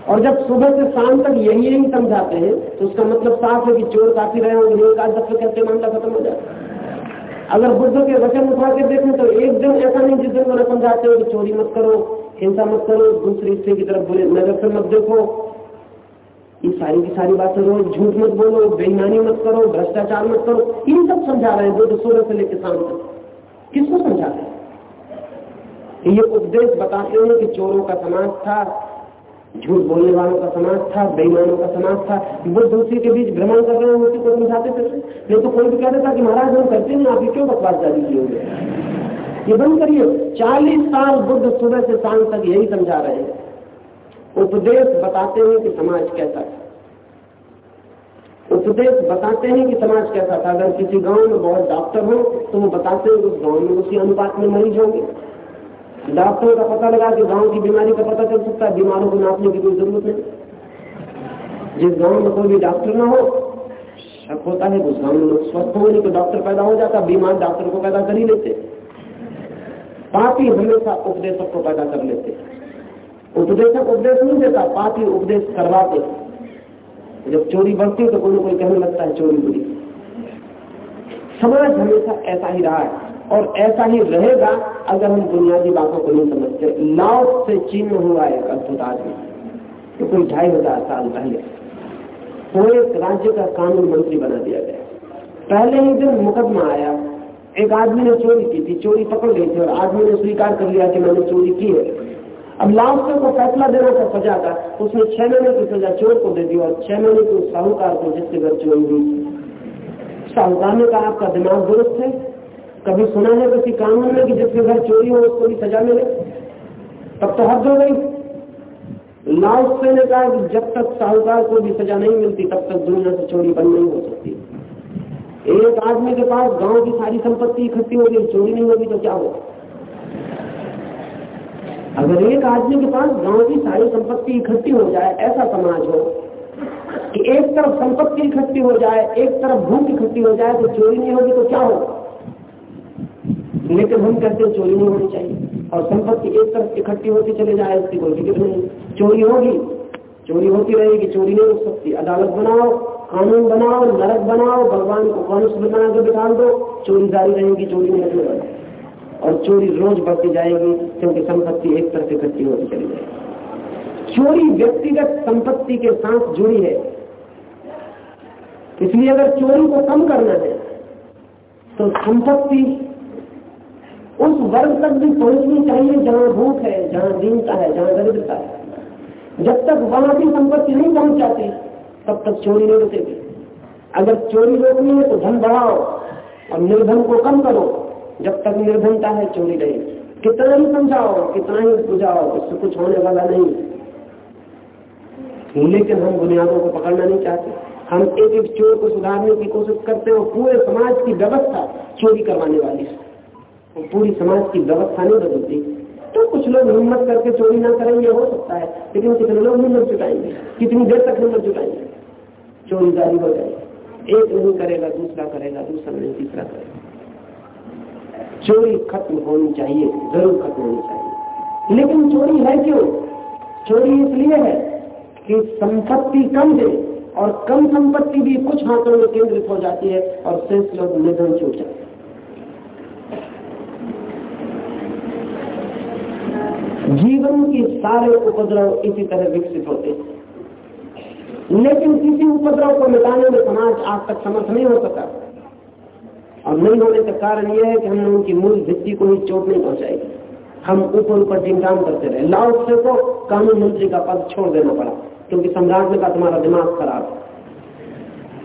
और जब सुबह से शाम तक यही यही समझाते हैं तो उसका मतलब साफ़ है कि चोर काफ़ी रहे होंगे एक आध दफे कहते मामला खत्म हो जाता अगर बुद्ध के वचन उठा के देखें तो एक दिन ऐसा नहीं जिस दिन वो समझाते हो कि चोरी मत करो, हिंसा मत करो, दूसरे हिस्से की तरफ़ बुरे नज़र से मत देखो। ये सारी की सारी बातें रोज झूठ मत बोलो, बेईमानी मत करो, भ्रष्टाचार मत करो, इन सब समझा रहे हैं बुद्ध सुबह से लेकर शाम तक। किसको समझा रहे हैं? ये उपदेश बताते हैं कि चोरों का समाज था, झूठ बोलने वालों का समाज था, बेईमानों का समाज था, बुद्ध उसी के बीच भ्रमण कर रहे हैं उसी को समझाते थे। नहीं तो कोई भी कहता था कि महाराज, हम करते नहीं, आप क्यों बकवास जारी किए ये बंद करिए। चालीस साल बुद्ध सुबह से शाम तक यही समझा रहे हैं। उपदेश बताते हैं कि समाज कैसा था। उपदेश बताते हैं कि समाज कैसा था। अगर किसी गाँव में बहुत डॉक्टर हो तो वो बताते हैं उस गाँव में उसी अनुपात में मरीज़ होंगे। डॉक्टरों का पता लगा कि गाँव की बीमारी का पता चल सकता है, बीमारों को नापने की कोई ज़रूरत नहीं। जिस गाँव में कोई भी डॉक्टर ना हो, शक होता है उस गाँव में लोग स्वस्थ होने तो डॉक्टर पैदा हो जाता, बीमार डॉक्टर को पैदा कर ही लेते। पापी हमेशा उपदेशक को पैदा कर लेते। उपदेशक उपदेश नहीं देता, पापी उपदेश करवाते। जब चोरी बढ़ती तो कोई कोई कहने लगता है, चोरी बुरी। समाज हमेशा ऐसा ही रहा है। और ऐसा ही रहेगा अगर हम बुनियादी बातों को नहीं समझते। लाव से चिन्ह हुआ एक अद्भुत आदमी। तो कोई ढाई हज़ार साल पहले। वो एक राज्य का कानून मंत्री बना दिया गया। पहले ही दिन मुकदमा आया। एक आदमी ने चोरी की थी, चोरी पकड़ गई थी और आदमी ने स्वीकार कर लिया कि मैंने चोरी की है। अब लास्ट को फैसला देना था, सजा का। उसने छह महीने की सजा चोर को दे दी और छह महीने की साहूकार को जिसके घर चोरी हुई साहूकार ने कहा, आपका दिमाग दुरुस्त है? कभी सुना है किसी कानून में कि जिसके घर चोरी हो उसको भी सजा मिले? तब तो हद हो गई। लाउसे ने कहा कि जब तक साहूकार को भी सजा नहीं मिलती, तब तक दुनिया से चोरी बंद नहीं हो सकती। एक आदमी के पास गाँव की सारी संपत्ति इकट्ठी होगी चोरी नहीं होगी तो क्या होगा? अगर एक आदमी के पास गाँव की सारी संपत्ति इकट्ठी हो जाए, ऐसा समाज हो कि एक तरफ़ संपत्ति इकट्ठी हो जाए, एक तरफ़ भूख इकट्ठी हो जाए तो चोरी नहीं होगी तो क्या होगा? लेकिन हम कहते हैं, चोरी नहीं होनी चाहिए। और संपत्ति एक तरफ़ इकट्ठी होती चले जाए इसकी कोई फ़िक्र नहीं। चोरी होगी, चोरी होती रहेगी, चोरी नहीं रुक सकती। अदालत बनाओ, कानून बनाओ, नरक बनाओ, भगवान को कानून बना के बिठा दो, चोरी जारी रहेगी, चोरी नहीं वाली। और चोरी रोज बढ़ती जाएगी, क्योंकि संपत्ति एक तरफ़ इकट्ठी होती चली जाएगी। चोरी व्यक्तिगत संपत्ति के साथ जुड़ी है। इसलिए अगर चोरी को कम करना है तो संपत्ति उस वर्ग तक भी पहुंचनी चाहिए जहाँ भूख है, जहाँ दीनता है, जहाँ दरिद्रता है। जब तक वहाँ की संपत्ति नहीं पहुँच जाती तब तक चोरी नहीं रुकेगी। अगर चोरी रोकनी है तो धन बढ़ाओ और निर्धन को कम करो। जब तक निर्धनता है, चोरी नहीं। कितना ही समझाओ, कितना ही बुझाओ, उससे कुछ होने वाला नहीं। लेकिन हम बुनियादों को पकड़ना नहीं चाहते। हम एक एक चोर को सुधारने की कोशिश करते हैं पूरे समाज की व्यवस्था चोरी करवाने वाली है। और पूरी समाज की व्यवस्था नहीं बदलती तो कुछ लोग हिम्मत करके चोरी ना करेंगे, हो सकता है। लेकिन कितने लोग हिम्मत जुटाएँगे? कितनी देर तक हिम्मत जुटाएँगे? चोरी जारी हो जाएगी। एक नहीं करेगा, दूसरा करेगा, दूसरा नहीं, तीसरा करेगा। चोरी खत्म होनी चाहिए, ज़रूर खत्म होनी चाहिए। लेकिन चोरी है क्यों? चोरी इसलिए है कि संपत्ति कम दे और कम संपत्ति भी कुछ हाथों में केंद्रित हो जाती है और शेष लोग निधन छूट जाते जीवन के सारे उपद्रव इसी तरह विकसित होते हैं। लेकिन किसी उपद्रव को मिटाने में समाज आज तक समर्थ नहीं हो सका। और नहीं होने का कारण यह है कि हमने उनकी मूल भित्ति को ही चोट नहीं पहुंचाई हम ऊपर ऊपर जिंगाम करते रहे। लाउसे को कानून मंत्री का पद छोड़ देना पड़ा, क्योंकि सम्राट ने कहा तुम्हारा दिमाग खराब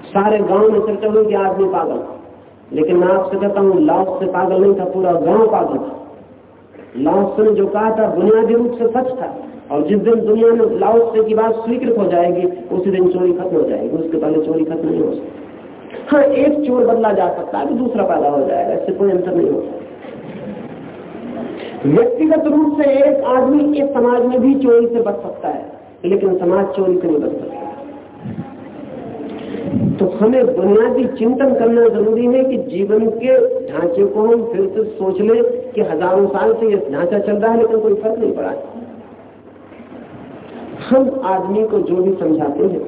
सारे गाँव में चर्चा हुई कि आदमी पागल। लेकिन मैं आपसे कहता हूँ लाउस से पागल नहीं था, पूरा गाँव पागल था। लाउस ने जो कहा था, बुनियादी रूप से सच था। और जिस दिन दुनिया में लाउस से की बात स्वीकृत हो जाएगी, उसी दिन चोरी खत्म हो जाएगी। उसके पहले चोरी खत्म नहीं हो सकती। हाँ एक चोर बदला जा सकता है तो दूसरा पैदा हो जाएगा। इससे कोई अंतर नहीं होता। व्यक्तिगत रूप से एक आदमी इस समाज में भी चोरी से बच सकता है, लेकिन समाज चोरी से नहीं बच सकता। तो हमें बुनियादी चिंतन करना ज़रूरी है कि जीवन के ढांचे को हम फिर से सोच ले कि हज़ारों साल से यह ढांचा चल रहा है, लेकिन कोई फ़र्क नहीं पड़ा। हम आदमी को जो भी समझाते हैं,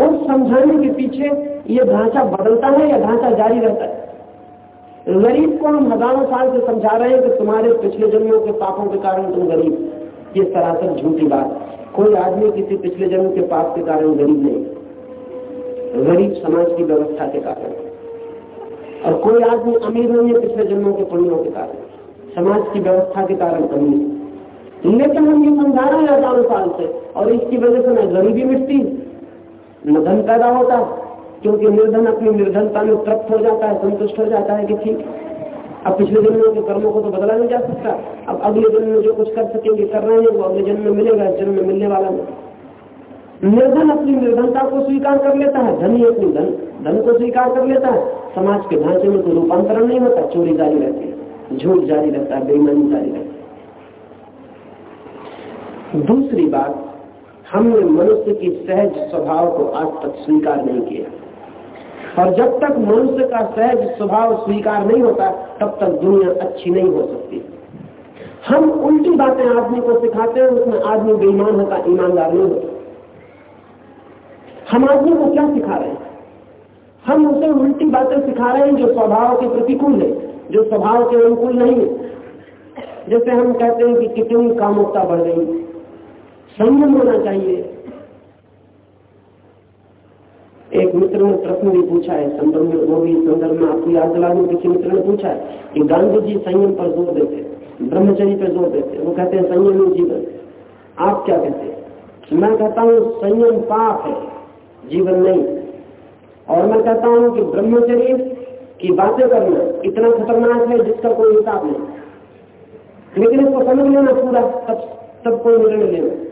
उस समझाने के पीछे ये ढांचा बदलता है या ढांचा जारी रहता है? गरीब को हम हज़ारों साल से समझा रहे हैं कि तुम्हारे पिछले जन्मों के पापों के कारण तुम गरीब। ये सरासर झूठी बात। कोई आदमी किसी पिछले जन्म के पाप के कारण गरीब नहीं। गरीब समाज की व्यवस्था के कारण। और कोई आदमी अमीर नहीं है पिछले जन्मों के पुण्यों के कारण। समाज की व्यवस्था के कारण अमीर लेकिन हम ये समझा रहे हैं हज़ारों साल से, और इसकी वजह से न गरीबी मिटती, न धन पैदा होता, क्योंकि निर्धन अपनी निर्धनता में तृप्त हो जाता है, संतुष्ट हो जाता है कि ठीक अब पिछले जन्मों के कर्मों को तो बदला नहीं जा सकता। अब अगले जन्म में जो कुछ कर सकेंगे, कर रहे हैं, वो अगले जन्म में मिलेगा, जन्म में मिलने वाला नहीं। निर्धन अपनी निर्धनता को स्वीकार कर लेता है, धनी अपनी धन धन को स्वीकार कर लेता है, समाज के ढांचे में कोई रूपांतरण नहीं होता, चोरी जारी रहती है, झूठ जारी रहता है, बेईमानी जारी रहती है। दूसरी बात, हमने मनुष्य की सहज स्वभाव को आज तक स्वीकार नहीं किया। और जब तक मनुष्य का सहज स्वभाव स्वीकार नहीं होता, तब तक दुनिया अच्छी नहीं हो सकती। हम उल्टी बातें आदमी को सिखाते हैं, उसमें आदमी बेईमान होता, ईमानदार नहीं होता। हम आदमी को क्या सिखा रहे हैं? हम उसे उल्टी बातें सिखा रहे हैं जो स्वभाव के प्रतिकूल है, जो स्वभाव के अनुकूल नहीं है। जैसे हम कहते हैं कि कितनी कामुकता बढ़ गई। संयम होना चाहिए। एक मित्र ने प्रश्न भी पूछा है, संदर्भ में, वो भी संदर्भ में आपको याद दिला दूँ किसी मित्र ने पूछा है कि गांधी जी संयम पर ज़ोर देते ब्रह्मचर्य पर ज़ोर देते वो कहते हैं, संयम जीवन। आप क्या कहते हैं? मैं कहता हूँ, संयम पाप है। जीवन नहीं। और मैं कहता हूँ कि ब्रह्मचर्य की बातें करना इतना खतरनाक है, जिसका कोई हिसाब नहीं। लेकिन इसको समझ लेना पूरा, तब तब कोई निर्णय लेना।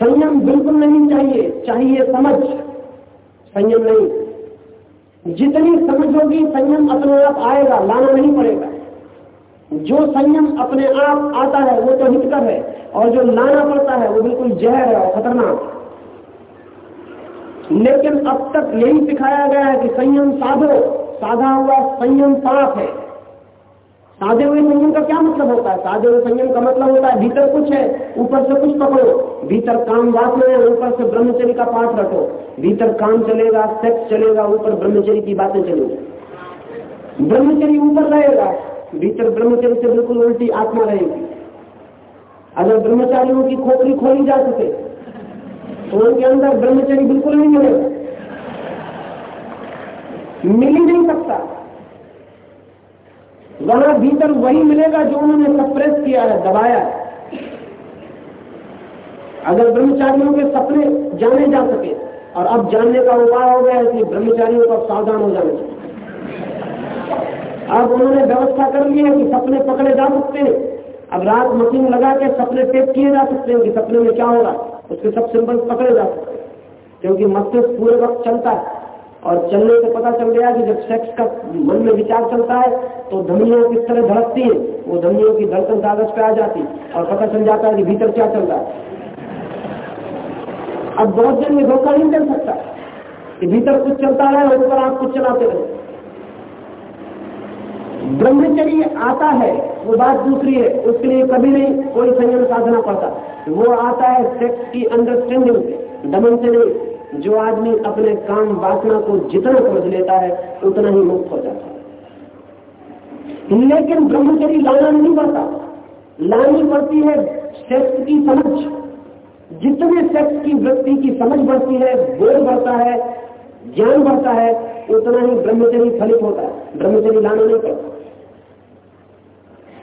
संयम बिल्कुल नहीं चाहिए चाहिए समझ। संयम नहीं। जितनी समझ होगी, संयम अपने आप आएगा, लाना नहीं पड़ेगा। जो संयम अपने आप आता है, वो तो हितकर है, और जो लाना पड़ता है, वो बिल्कुल जहर है और खतरनाक। लेकिन अब तक यही सिखाया गया है कि संयम साधो। साधा हुआ संयम पाप है। साधे हुए संयम का क्या मतलब होता है? साधे हुए संयम का मतलब होता है, भीतर कुछ है, ऊपर से कुछ पकड़ो। भीतर काम वासना है, ऊपर से ब्रह्मचर्य का पाठ रखो। भीतर काम चलेगा सेक्स चलेगा, ऊपर ब्रह्मचर्य की बातें चलेगी। ब्रह्मचर्य ऊपर रहेगा, भीतर ब्रह्मचर्य से बिल्कुल उल्टी आत्मा रहेगी। अगर ब्रह्मचारियों की खोपड़ी खोली जा सके तो उनके अंदर ब्रह्मचर्य बिल्कुल नहीं मिलेगा मिल ही नहीं सकता। वहाँ भीतर वही मिलेगा जो उन्होंने सप्रेस किया है, दबाया है। अगर ब्रह्मचारियों के सपने जाने जा सके, और अब जानने का उपाय हो गया इसलिए ब्रह्मचारियों को सावधान हो जाना चाहिए। अब उन्होंने व्यवस्था कर ली है कि सपने पकड़े जा सकते हैं। अब रात मशीन लगा के सपने टेप किए जा सकते हैं कि सपने में क्या हो रहा है उसके सब सिंबल पकड़े जा सकते क्योंकि मस्तिष्क पूरे वक्त चलता है। और चलने से पता चल गया कि जब सेक्स का मन में विचार चलता है तो धमनियाँ किस तरह धड़कती है, वो धमनियों की धड़कन कागज़ पे आ जाती और पता चल जाता है कि भीतर क्या चल रहा है। अब बहुत जन में धोखा नहीं चल सकता कि भीतर कुछ चलता है और ऊपर आप कुछ चलाते रहे। ब्रह्मचर्य आता है, वो बात दूसरी है, उसके लिए कभी नहीं कोई संयम साधना पड़ता। वो आता है सेक्स की अंडरस्टैंडिंग से दमन से नहीं जो आदमी अपने काम वासना को जितना समझ लेता है, उतना ही मुक्त हो जाता है। लेकिन ब्रह्मचरी लाना नहीं पड़ता। लानी पड़ती है सेक्स की समझ। जितने सेक्स की वृत्ति की समझ बढ़ती है, बोध बढ़ता है, ज्ञान बढ़ता है, उतना ही ब्रह्मचरी फलित होता है। ब्रह्मचरी लाना नहीं पड़ता।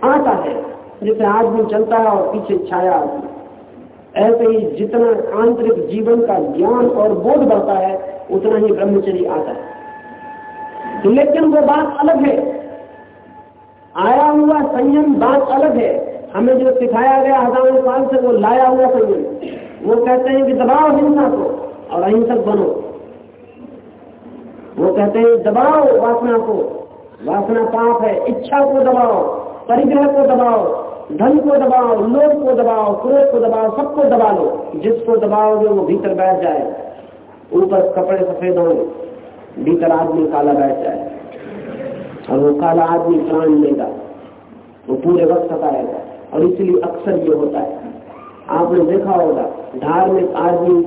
आता है, जैसे आदमी चलता है और पीछे छाया आती है। ऐसे ही जितना आंतरिक जीवन का ज्ञान और बोध बढ़ता है, उतना ही ब्रह्मचर्य आता है। लेकिन वो बात अलग है। आया हुआ संयम बात अलग है। हमें जो सिखाया गया हज़ारों साल से, वो लाया हुआ संयम। वो कहते हैं कि दबाओ हिंसा को और अहिंसक बनो। वो कहते हैं, दबाओ वासना को। वासना पाप है। इच्छा को दबाओ। परिग्रह को दबाओ। धन को दबाओ, लोभ को दबाओ, क्रोध को दबाओ, सबको दबा लो। जिसको दबाओगे वो भीतर बैठ जाए। ऊपर कपड़े सफ़ेद होंगे भीतर आदमी काला बैठ जाए। और वो काला आदमी प्राण लेगा, वो पूरे वक्त सताएगा। और इसलिए अक्सर ये होता है। आपने देखा होगा, धार्मिक आदमी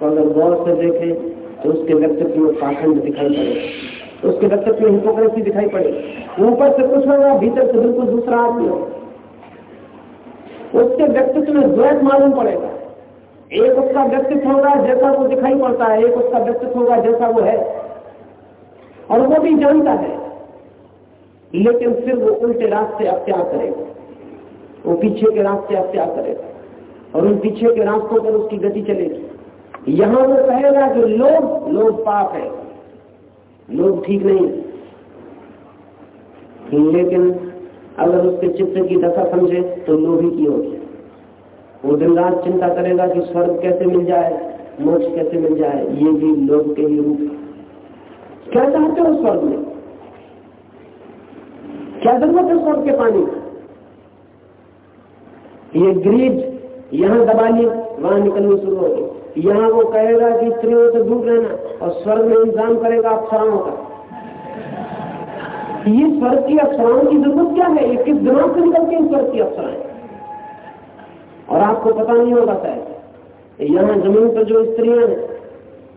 को अगर गौर से देखे तो उसके व्यक्तित्व में पाखंड दिखाई पड़े। उसके व्यक्तित्व में हिपोक्रेसी दिखाई पड़े। ऊपर से कुछ होगा, भीतर से बिल्कुल दूसरा आदमी होगा। उसके व्यक्तित्व में द्वैत मालूम पड़ेगा। एक उसका व्यक्तित्व होगा जैसा वो दिखाई पड़ता है, एक उसका व्यक्तित्व होगा जैसा वो है। और वो भी जानता है। लेकिन फिर वो उल्टे रास्ते अख्तियार करेगा। वो पीछे के रास्ते अख्तियार करेगा। और उन पीछे के रास्तों पर उसकी गति चलेगी। यहाँ वो कहेगा कि लोग लोग पाप है। लोग ठीक नहीं लेकिन अगर उसके चित्त की दशा समझे तो लोभी की होगी वो दिन रात चिंता करेगा कि स्वर्ग कैसे मिल जाए, मोक्ष कैसे मिल जाए, ये भी लोग के ही रूप क्या चाहते हो स्वर्ग में? क्या ज़रूरत है स्वर्ग के पानी ये ग्रीड यहाँ दबा ली वहाँ निकलनी शुरू होगी। यहाँ वो कहेगा कि स्त्रियों से दूर रहना, और स्वर्ग में इंतज़ाम करेगा अप्सराओं का ये स्वर्ग की अप्सराओं की ज़रूरत क्या है? ये किस दिमाग से निकलती है स्वर्ग की अप्सराएँ और आपको पता नहीं होगा शायद यहाँ ज़मीन पर जो स्त्रियाँ हैं,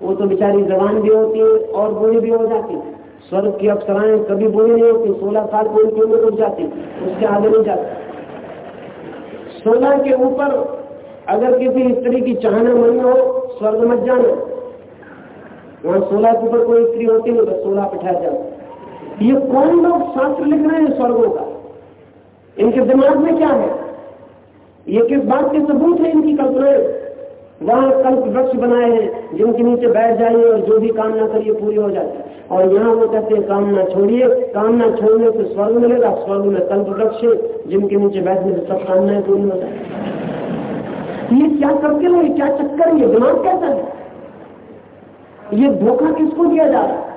वो तो बेचारी जवान भी होती है और बूढ़ी भी हो जाती है। स्वर्ग की अप्सराएँ कभी बूढ़ी नहीं होती, सोलह साल को उनकी उम्र रुक जाती उसके आगे नहीं जाती। सोलह के ऊपर अगर किसी स्त्री की चाहना मन हो, स्वर्ग मत जाना। वहाँ सोलह के ऊपर कोई स्त्री होती नहीं तो सोलह ठहर जाओ ये कौन लोग शास्त्र लिख रहे हैं स्वर्गों का? इनके दिमाग में क्या है? ये किस बात के सबूत है इनकी कल्पनाएँ? वहाँ कल्प वृक्ष बनाए हैं, जिनके नीचे बैठ जाइए और जो भी कामना करिए पूरी हो जाती है। और यहाँ वो कहते हैं, कामना छोड़िए। कामना छोड़ने से स्वर्ग मिलेगा, स्वर्ग में कल्प वृक्ष जिनके नीचे बैठने से सब कामनाएँ पूरी हो जाती ये क्या करते लो ये क्या चक्कर ये दिमाग कैसा है? ये धोखा किसको दिया जा रहा है?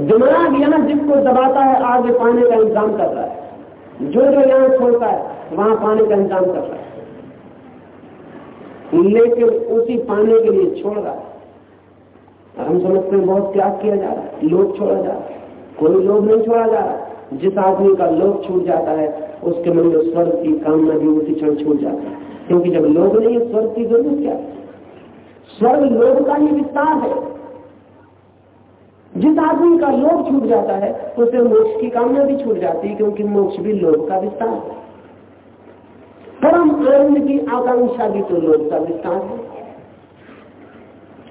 दिमाग यहाँ जिसको दबाता है, आगे पाने का इंतज़ाम कर रहा है। जो जो यहाँ छोड़ता है, वहाँ पाने का इंतज़ाम कर रहा है। लेकिन उसी पाने के लिए छोड़ रहा है। हम समझते हैं बहुत त्याग किया जा रहा है, लोग छोड़ा जा रहा है। कोई लोग नहीं छोड़ा जा रहा जिस आदमी का लोग छूट जाता है, उसके मन में स्वर्ग की कामना भी उसी क्षण छूट जाता है। क्योंकि जब लोग नहीं है, स्वर्ग की ज़रूरत क्या स्वर्ग लोग का ही विस्तार है। जिस आदमी का लोभ छूट जाता है, उसे मोक्ष की कामना भी छूट जाती है, क्योंकि मोक्ष भी लोभ का विस्तार है। परम आनंद की आकांक्षा भी तो लोभ का विस्तार है।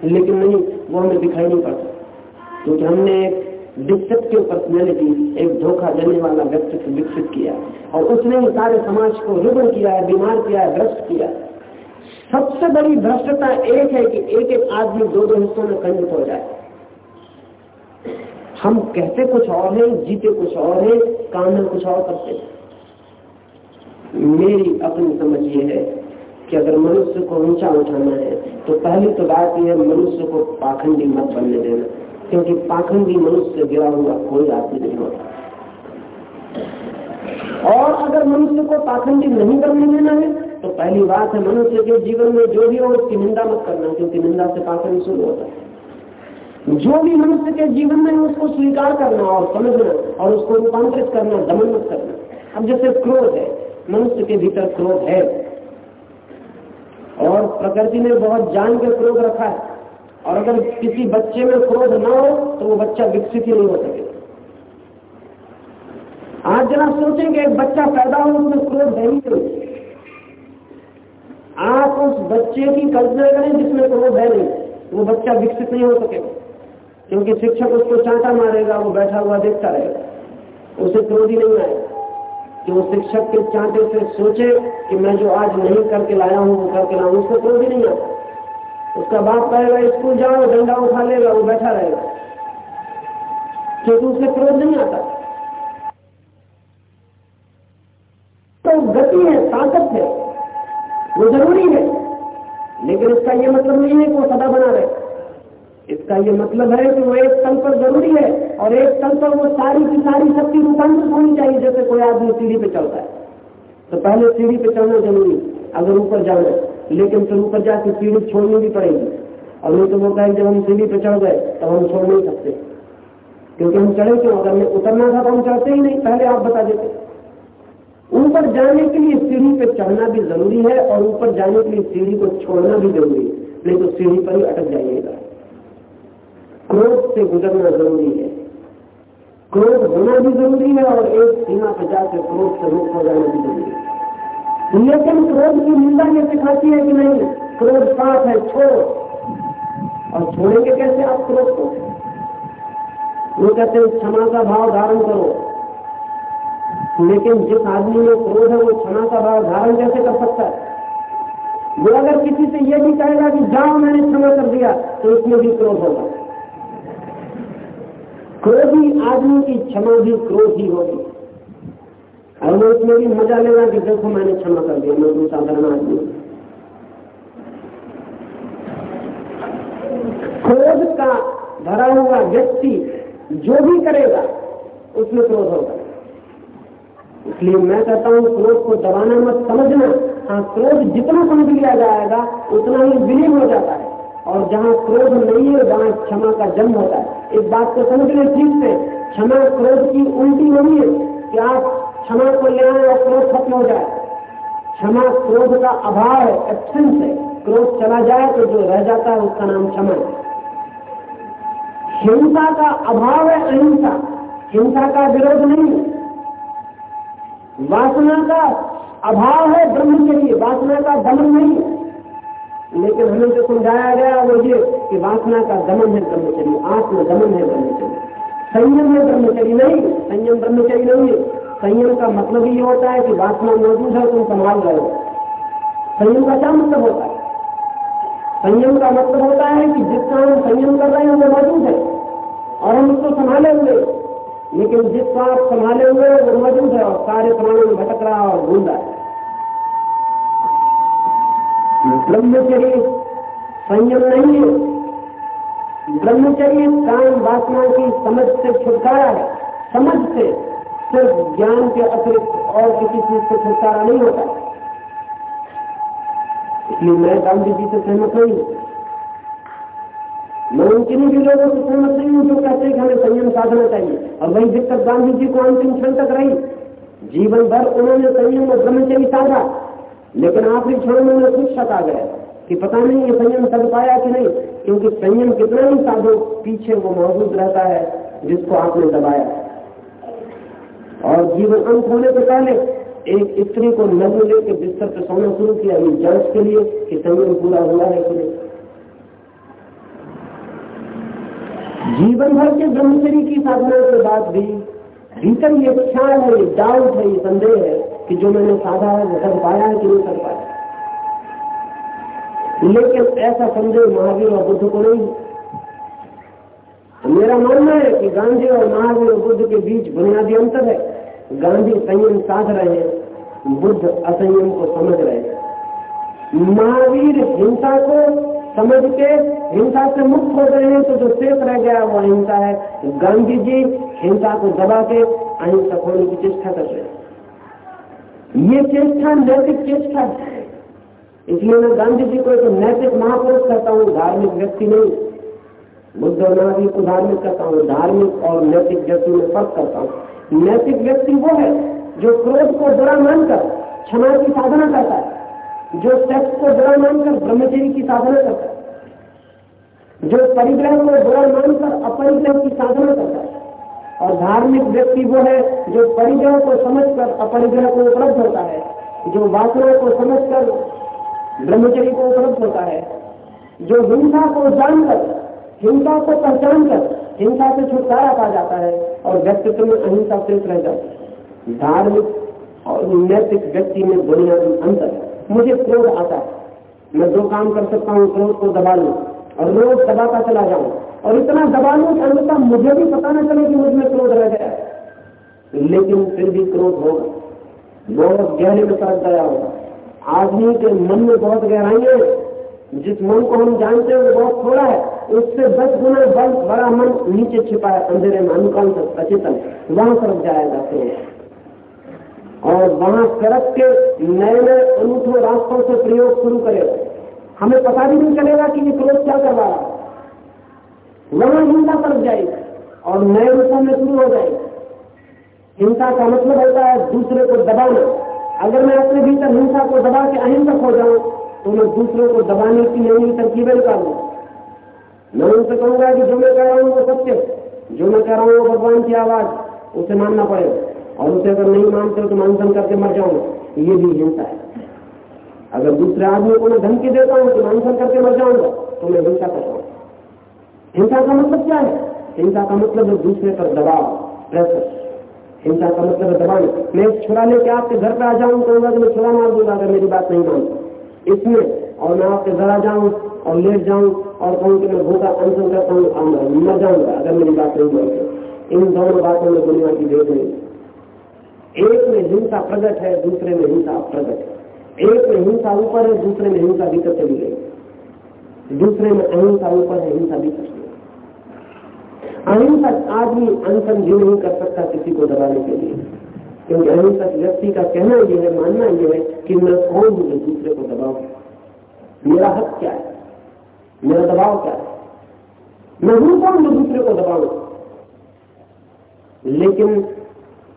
लेकिन नहीं, वो हमें दिखाई नहीं पड़ता। क्योंकि हमने एक डिसेप्टिव पर्सनैलिटी एक धोखा देने वाला व्यक्तित्व विकसित किया और उसने ही सारे समाज को रुगण किया है, बीमार किया है, भ्रष्ट किया सबसे बड़ी भ्रष्टता एक है कि एक एक आदमी दो दो हिस्सों में खंडित हो जाए। हम कहते कुछ और हैं, जीते कुछ और हैं, काम में कुछ और करते हैं। मेरी अपनी समझ ये है कि अगर मनुष्य को ऊँचा उठाना है तो पहली तो बात यह है, मनुष्य को पाखंडी मत बनने देना, क्योंकि पाखंडी मनुष्य गिरा हुआ कोई आदमी नहीं होता। और अगर मनुष्य को पाखंडी नहीं बनने देना है तो पहली बात है मनुष्य के जीवन में जो भी हो, उसकी निंदा मत करना, क्योंकि निंदा से पाखंड शुरू होता है। जो भी मनुष्य के जीवन में उसको स्वीकार करना और समझना और उसको रूपांतरित करना दमन मत करना। अब जैसे क्रोध है, मनुष्य के भीतर क्रोध है। और प्रकृति ने बहुत जान के क्रोध रखा है। और अगर किसी बच्चे में क्रोध न हो तो वो बच्चा विकसित ही नहीं हो सके। आज जरा सोचेंगे, एक बच्चा पैदा हो, उसमें क्रोध है ही नहीं। आप उस बच्चे की कल्पना करें जिसमें क्रोध है नहीं, वो बच्चा विकसित नहीं हो सकेगा। क्योंकि शिक्षक उसको चांटा मारेगा, वो बैठा हुआ देखता रहेगा। उसे क्रोध नहीं आएगा कि वो शिक्षक के चांटे से सोचे कि मैं जो आज नहीं करके लाया हूँ, वो करके लाऊं, उसको क्रोध नहीं आता उसका बाप कहेगा, स्कूल जाओ, डंडा उठा लेगा, वो बैठा रहेगा। क्योंकि उसे क्रोध नहीं आता। तो गति है, ताकत है, वो ज़रूरी है। लेकिन इसका ये मतलब नहीं है कि वो सदा बना रहे। इसका ये मतलब है कि वो एक तल पर ज़रूरी है और एक तल पर वो सारी की सारी शक्ति रूपांतरित होनी चाहिए, जैसे कोई आदमी सीढ़ी पे चलता है। तो पहले सीढ़ी पे चलना ज़रूरी अगर ऊपर जाना लेकिन फिर ऊपर जाकर सीढ़ी छोड़नी भी पड़ेगी। और नहीं तो वो कहे, जब हम सीढ़ी पे चढ़ गए तो हम छोड़ नहीं सकते। क्योंकि हम चढ़े क्यों? अगर हमें उतरना था तो हम चढ़ते ही नहीं। पहले आप बता देते। ऊपर जाने के लिए सीढ़ी पे चढ़ना भी ज़रूरी है और ऊपर जाने के लिए सीढ़ी को छोड़ना भी ज़रूरी है। नहीं तो सीढ़ी पर ही अटक जाइएगा। क्रोध से गुजरना ज़रूरी है। क्रोध होना भी ज़रूरी है और एक सीमा पर जाकर क्रोध से मुक्त हो जाना भी ज़रूरी है। लेकिन क्रोध की निंदा ये सिखाती है कि नहीं, क्रोध साफ़ है, छोड़ो। और छोड़ेंगे कैसे आप क्रोध को? वो कहते हैं, क्षमा का भाव धारण करो। लेकिन जिस आदमी में क्रोध है, वो क्षमा का भाव धारण कैसे कर सकता है? वो अगर किसी से ये भी कहेगा कि जाओ, मैंने क्षमा कर दिया तो उसमें भी क्रोध होगा। क्रोधी आदमी की क्षमा भी क्रोध ही होगी। और मैं उसमें भी मज़ा लेना कि देखो मैंने क्षमा कर दिया, मैं दूसरा साधारण आदमी क्रोध का भरा हुआ व्यक्ति जो भी करेगा, उसमें क्रोध होगा। इसलिए मैं कहता हूँ, क्रोध को दबाना मत समझना। हाँ क्रोध जितना समझ लिया जाएगा, उतना ही विलीन हो जाता है। और जहाँ क्रोध नहीं है, वहाँ क्षमा का जन्म होता है। इस बात को समझ ले ठीक से। क्षमा क्रोध की उल्टी नहीं है कि आप क्षमा को ले आए और क्रोध खत्म हो जाए। क्षमा क्रोध का अभाव है एब्सेंस है। क्रोध चला जाए तो जो रह जाता है उसका नाम क्षमा है। हिंसा का अभाव है अहिंसा। हिंसा का विरोध नहीं है। वासना का अभाव है ब्रह्मचर्य वासना का दमन नहीं लेकिन हमें जो समझाया गया वो ये कि वासना का दमन है ब्रह्मचर्य, आत्म दमन है ब्रह्मचर्य। संयम है ब्रह्मचर्य नहीं, संयम ब्रह्मचर्य नहीं है। संयम का मतलब ये होता है कि वासना मौजूद है, तुम संभाल रहे हो। संयम का क्या मतलब होता है? संयम का मतलब होता है कि जिसका हम संयम कर रहे हैं, वो मौजूद है, और हम उसको संभाले हुए लेकिन जिसको आप संभाले हुए वो मौजूद है, और सारे प्राणों में भटक रहा और घूम रहा है। ब्रह्मचर्य संयम नहीं है। ब्रह्मचर्य काम वासना की समझ से छुटकारा है। समझ से सिर्फ़ ज्ञान के अतिरिक्त और किसी चीज़ से छुटकारा नहीं होता। इसलिए मैं गांधी जी से सहमत नहीं मैं उन किन्हीं भी लोगों से सहमत नहीं हूँ जो कहते हैं कि हमें संयम साधना चाहिए। और वही दिक्कत गांधी जी को अंतिम क्षण तक रही। जीवन भर उन्होंने संयम और ब्रह्मचर्य साधा। लेकिन आखिरी क्षण में उन्हें कुछ शक आ गया कि पता नहीं ये संयम कर पाया कि नहीं, क्योंकि संयम कितना ही साधो पीछे वो मौजूद रहता है जिसको आपने दबाया। और जीवन अंत होने से पहले एक स्त्री को नग्न लेकर बिस्तर पर सोना शुरू किया जाँच के लिए कि संयम पूरा हुआ है कि नहीं। जीवन भर के ब्रह्मचरी की साधना के बाद भी भीतर ये ख्याल है, ये डाउट है, ये संदेह है कि जो मैंने साधा है, वो कर पाया है कि नहीं कर पाया? लेकिन ऐसा संदेह महावीर और बुद्ध को नहीं। मेरा मानना है कि गांधी और महावीर और बुद्ध के बीच बुनियादी अंतर है। गांधी संयम साध रहे हैं, बुद्ध असंयम को समझ रहे हैं। महावीर हिंसा को समझ के, हिंसा से मुक्त हो गए हैं तो जो शेष रह गया वो अहिंसा है। गांधी जी हिंसा को दबा के अहिंसक होने की चेष्टा कर रहे हैं। ये चेष्टा नैतिक चेष्टा है। इसलिए मैं गांधी जी को एक नैतिक महापुरुष कहता हूँ, धार्मिक व्यक्ति नहीं। बुद्ध और को धार्मिक कहता हूँ, धार्मिक और नैतिक व्यक्ति में फ़र्क करता हूँ। नैतिक व्यक्ति वो है जो क्रोध को बुरा मानकर क्षमा की साधना करता है, जो सेक्स को बुरा मानकर ब्रह्मचर्य की साधना करता है, जो परिग्रह को बुरा मानकर अपरिग्रह की साधना करता है। और धार्मिक व्यक्ति वो है जो परिग्रह को समझकर अपरिग्रह को उपलब्ध होता है, जो वासना को समझकर, ब्रह्मचर्य को उपलब्ध होता है, जो हिंसा को जानकर, हिंसा को पहचान कर हिंसा से छुटकारा पा जाता है और व्यक्तित्व में अहिंसा शेष रह जाता है। धार्मिक और नैतिक व्यक्ति में बुनियादी अंतर मुझे क्रोध आता है। मैं दो काम कर सकता हूँ, क्रोध को दबा लू और रोज दबाता चला जाऊँ। और इतना दबा लू कि अंततः मुझे भी पता न चले कि मुझमें क्रोध रह गया। लेकिन फिर भी क्रोध होगा। बहुत गहरे में फ़र्क गया होगा। आदमी के मन में बहुत गहराई है। जिस मन को हम जानते हैं, वो बहुत थोड़ा है। उससे दस गुना बल बड़ा मन नीचे छिपा है, अंधेरे में अनुकांत सचेतन वहाँ तरफ़ जाते हैं। और वहाँ सड़क के नए नए अनूठे रास्तों से प्रयोग शुरू करेगा हमें पता भी नहीं चलेगा कि ये क्रोध क्या करवा रहा वहाँ हिंसा तरफ़ जाएगी और नए रूपों में शुरू हो जाएगी। हिंसा का मतलब होता है दूसरे को दबाना। अगर मैं अपने भीतर हिंसा को दबा के अहिंसक हो जाऊँ तो मैं दूसरों को दबाने की नई नई तरकीबें निकालू मैं उनसे कहूँगा कि जो मैं कह रहा हूँ वो सत्य जो मैं कह रहा हूँ वो भगवान की आवाज़ उसे मानना पड़ेगा। और उसे अगर नहीं मानते तो मानसन करके मर जाऊँगा। ये भी हिंसा है। अगर दूसरे आदमी को मैं धमकी देता हूँ तो मानसन करके मर जाऊँगा तो मैं हिंसा करता हूँ। हिंसा का मतलब क्या है? हिंसा का मतलब है दूसरे पर दबाव प्रेशर हिंसा का मतलब है दबाना मैं छुरा लेके आपके घर पर आ जाऊँ कहूँगा कि मैं छुरा मार दूँगा अगर मेरी बात नहीं मानती। इसमें और मैं आपके घर आ जाऊँ और लेट जाऊँ और कहूँ कि मैं भूखा अनशन करता हूँ मर जाऊँगा अगर मेरी बात नहीं मानती। इन दोनों बातों में दुनिया की भेद नहीं। एक में हिंसा प्रगट है, दूसरे में हिंसा अप्रगट है। एक में हिंसा ऊपर है, दूसरे में हिंसा भीतर चली गई। दूसरे में अहिंसा ऊपर है, हिंसा भीतर अहिंसक आदमी अनशन भी नहीं कर सकता किसी को दबाने के लिए। क्योंकि अहिंसक व्यक्ति का कहना यह है, मानना यह है कि मैं कौन हूँ जो दूसरे को दबाऊ मेरा हक क्या है? मेरा दबाव क्या है? मैं हूँ कौन जो दूसरे को दबाऊ? लेकिन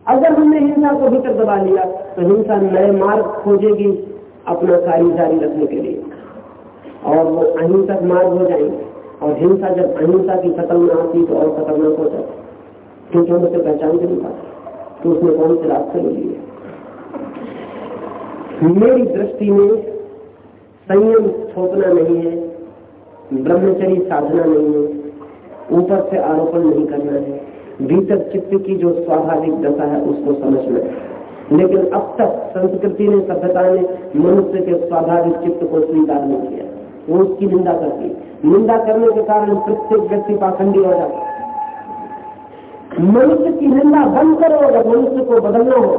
अगर हमने हिंसा को भीतर दबा लिया तो हिंसा नए मार्ग खोजेगी अपना कार्य जारी रखने के लिए। और वो अहिंसक मार्ग हो जाएँगे। और हिंसा जब अहिंसा की शक्ल में आती तो और खतरनाक हो जाती। क्योंकि हम उसे पहचान के नहीं पाते। तो उसने कौन से रास्ते लिए? मेरी दृष्टि में संयम थोपना नहीं है ब्रह्मचरी साधना नहीं है, ऊपर से आरोपण नहीं करना है। भीतर चित्त की जो स्वाभाविक दशा है, उसको समझना है। लेकिन अब तक संस्कृति ने, सभ्यता ने मनुष्य के स्वाभाविक चित्त को स्वीकार नहीं किया। वो उसकी निंदा करती निंदा करने के कारण प्रत्येक व्यक्ति पाखंडी हो जाता मनुष्य की निंदा बंद करो अगर मनुष्य को बदलना हो,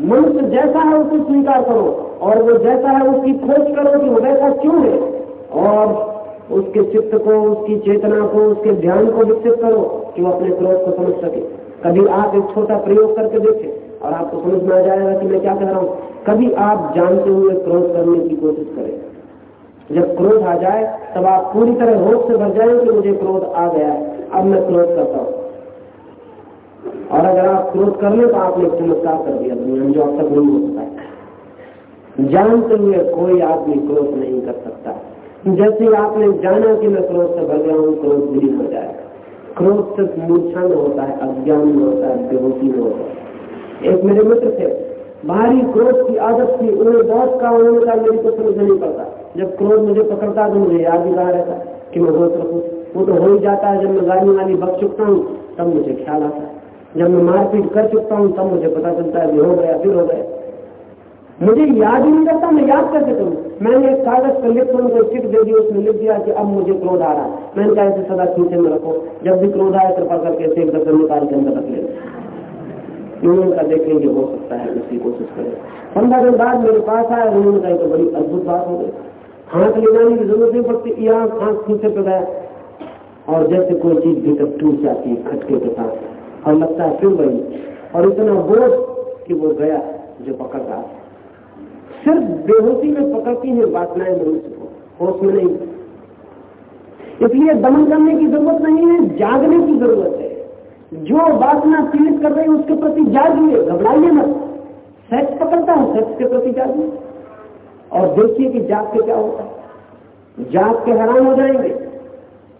मनुष्य जैसा है उसे स्वीकार करो और वो जैसा है उसकी खोज करो कि वो वैसा क्यों है और उसके चित्त को, उसकी चेतना को, उसके ध्यान को विकसित करो कि वो अपने क्रोध को समझ सके। कभी आप एक छोटा प्रयोग करके देखें और आपको समझ में आ जाएगा कि मैं क्या कह रहा हूँ। कभी आप जानते हुए क्रोध करने की कोशिश करें। जब क्रोध आ जाए, तब आप पूरी तरह होश से भर जाए कि मुझे क्रोध आ गया अब मैं क्रोध करता हूँ। और अगर आप क्रोध कर ले तो आपने चमत्कार कर दिया दुनिया में, जो अब तक नहीं हो। सकता जानते हुए कोई आदमी क्रोध नहीं कर सकता। जैसे आपने जाना कि मैं क्रोध से भर गया हूँ, क्रोध विलीन हो जाएगा। क्रोध सिर्फ़ मूर्छा में होता है, अज्ञान में होता है, बेहोशी में होता है। एक मेरे मित्र थे भारी क्रोध की आदत थी, उन्हें बहुत का उन्होंने कहा मेरी को समझ नहीं पड़ता जब क्रोध मुझे पकड़ता तो मुझे याद ही कहा रहता कि मैं होश रखू। वो तो हो ही जाता है, जब मैं गाड़ी वाली बच चुकता हूँ, तब मुझे ख्याल आता है। जब मैं मारपीट कर चुकता हूँ, तब मुझे पता चलता है हो गया, फिर हो गया। मुझे याद ही नहीं करता, मैं याद कैसे करूँ? मैंने एक कागज़ पर लिख कर उनको चिट दे दी, उसमें लिख दिया कि अब मुझे क्रोध आ रहा है। मैंने कहा ऐसे सदा खींचे में रखो। जब भी क्रोध आए, कृपा करके एक दफे निकाल के अंदर रख ले। उन्होंने कहा देखेंगे, हो सकता है उसकी कोशिश करें। पंद्रह दिन बाद मेरे पास आया उन्होंने कहा तो बड़ी अद्भुत बात हो गई। हाथ ले जाने की ज़रूरत नहीं पड़ती यहाँ हाथ खींचे पे गया और जैसे कोई चीज़ भीतर टूट जाती है, खटके के साथ, और लगता है, फिर वही। और इतना बोझ कि वो गया जो पकड़ रहा सिर्फ़ बेहोशी में पकड़ती है वासनाएँ मनुष्य को। होश में नहीं। इसलिए दमन करने की ज़रूरत नहीं है, जागने की ज़रूरत जो वासना पीड़ित कर रही है, उसके प्रति जागिए, घबराइए मत। सेक्स पकड़ता है, सेक्स के प्रति जागिए। और देखिए कि जाग के क्या होता है। जाग के हैरान हो जाएँगे।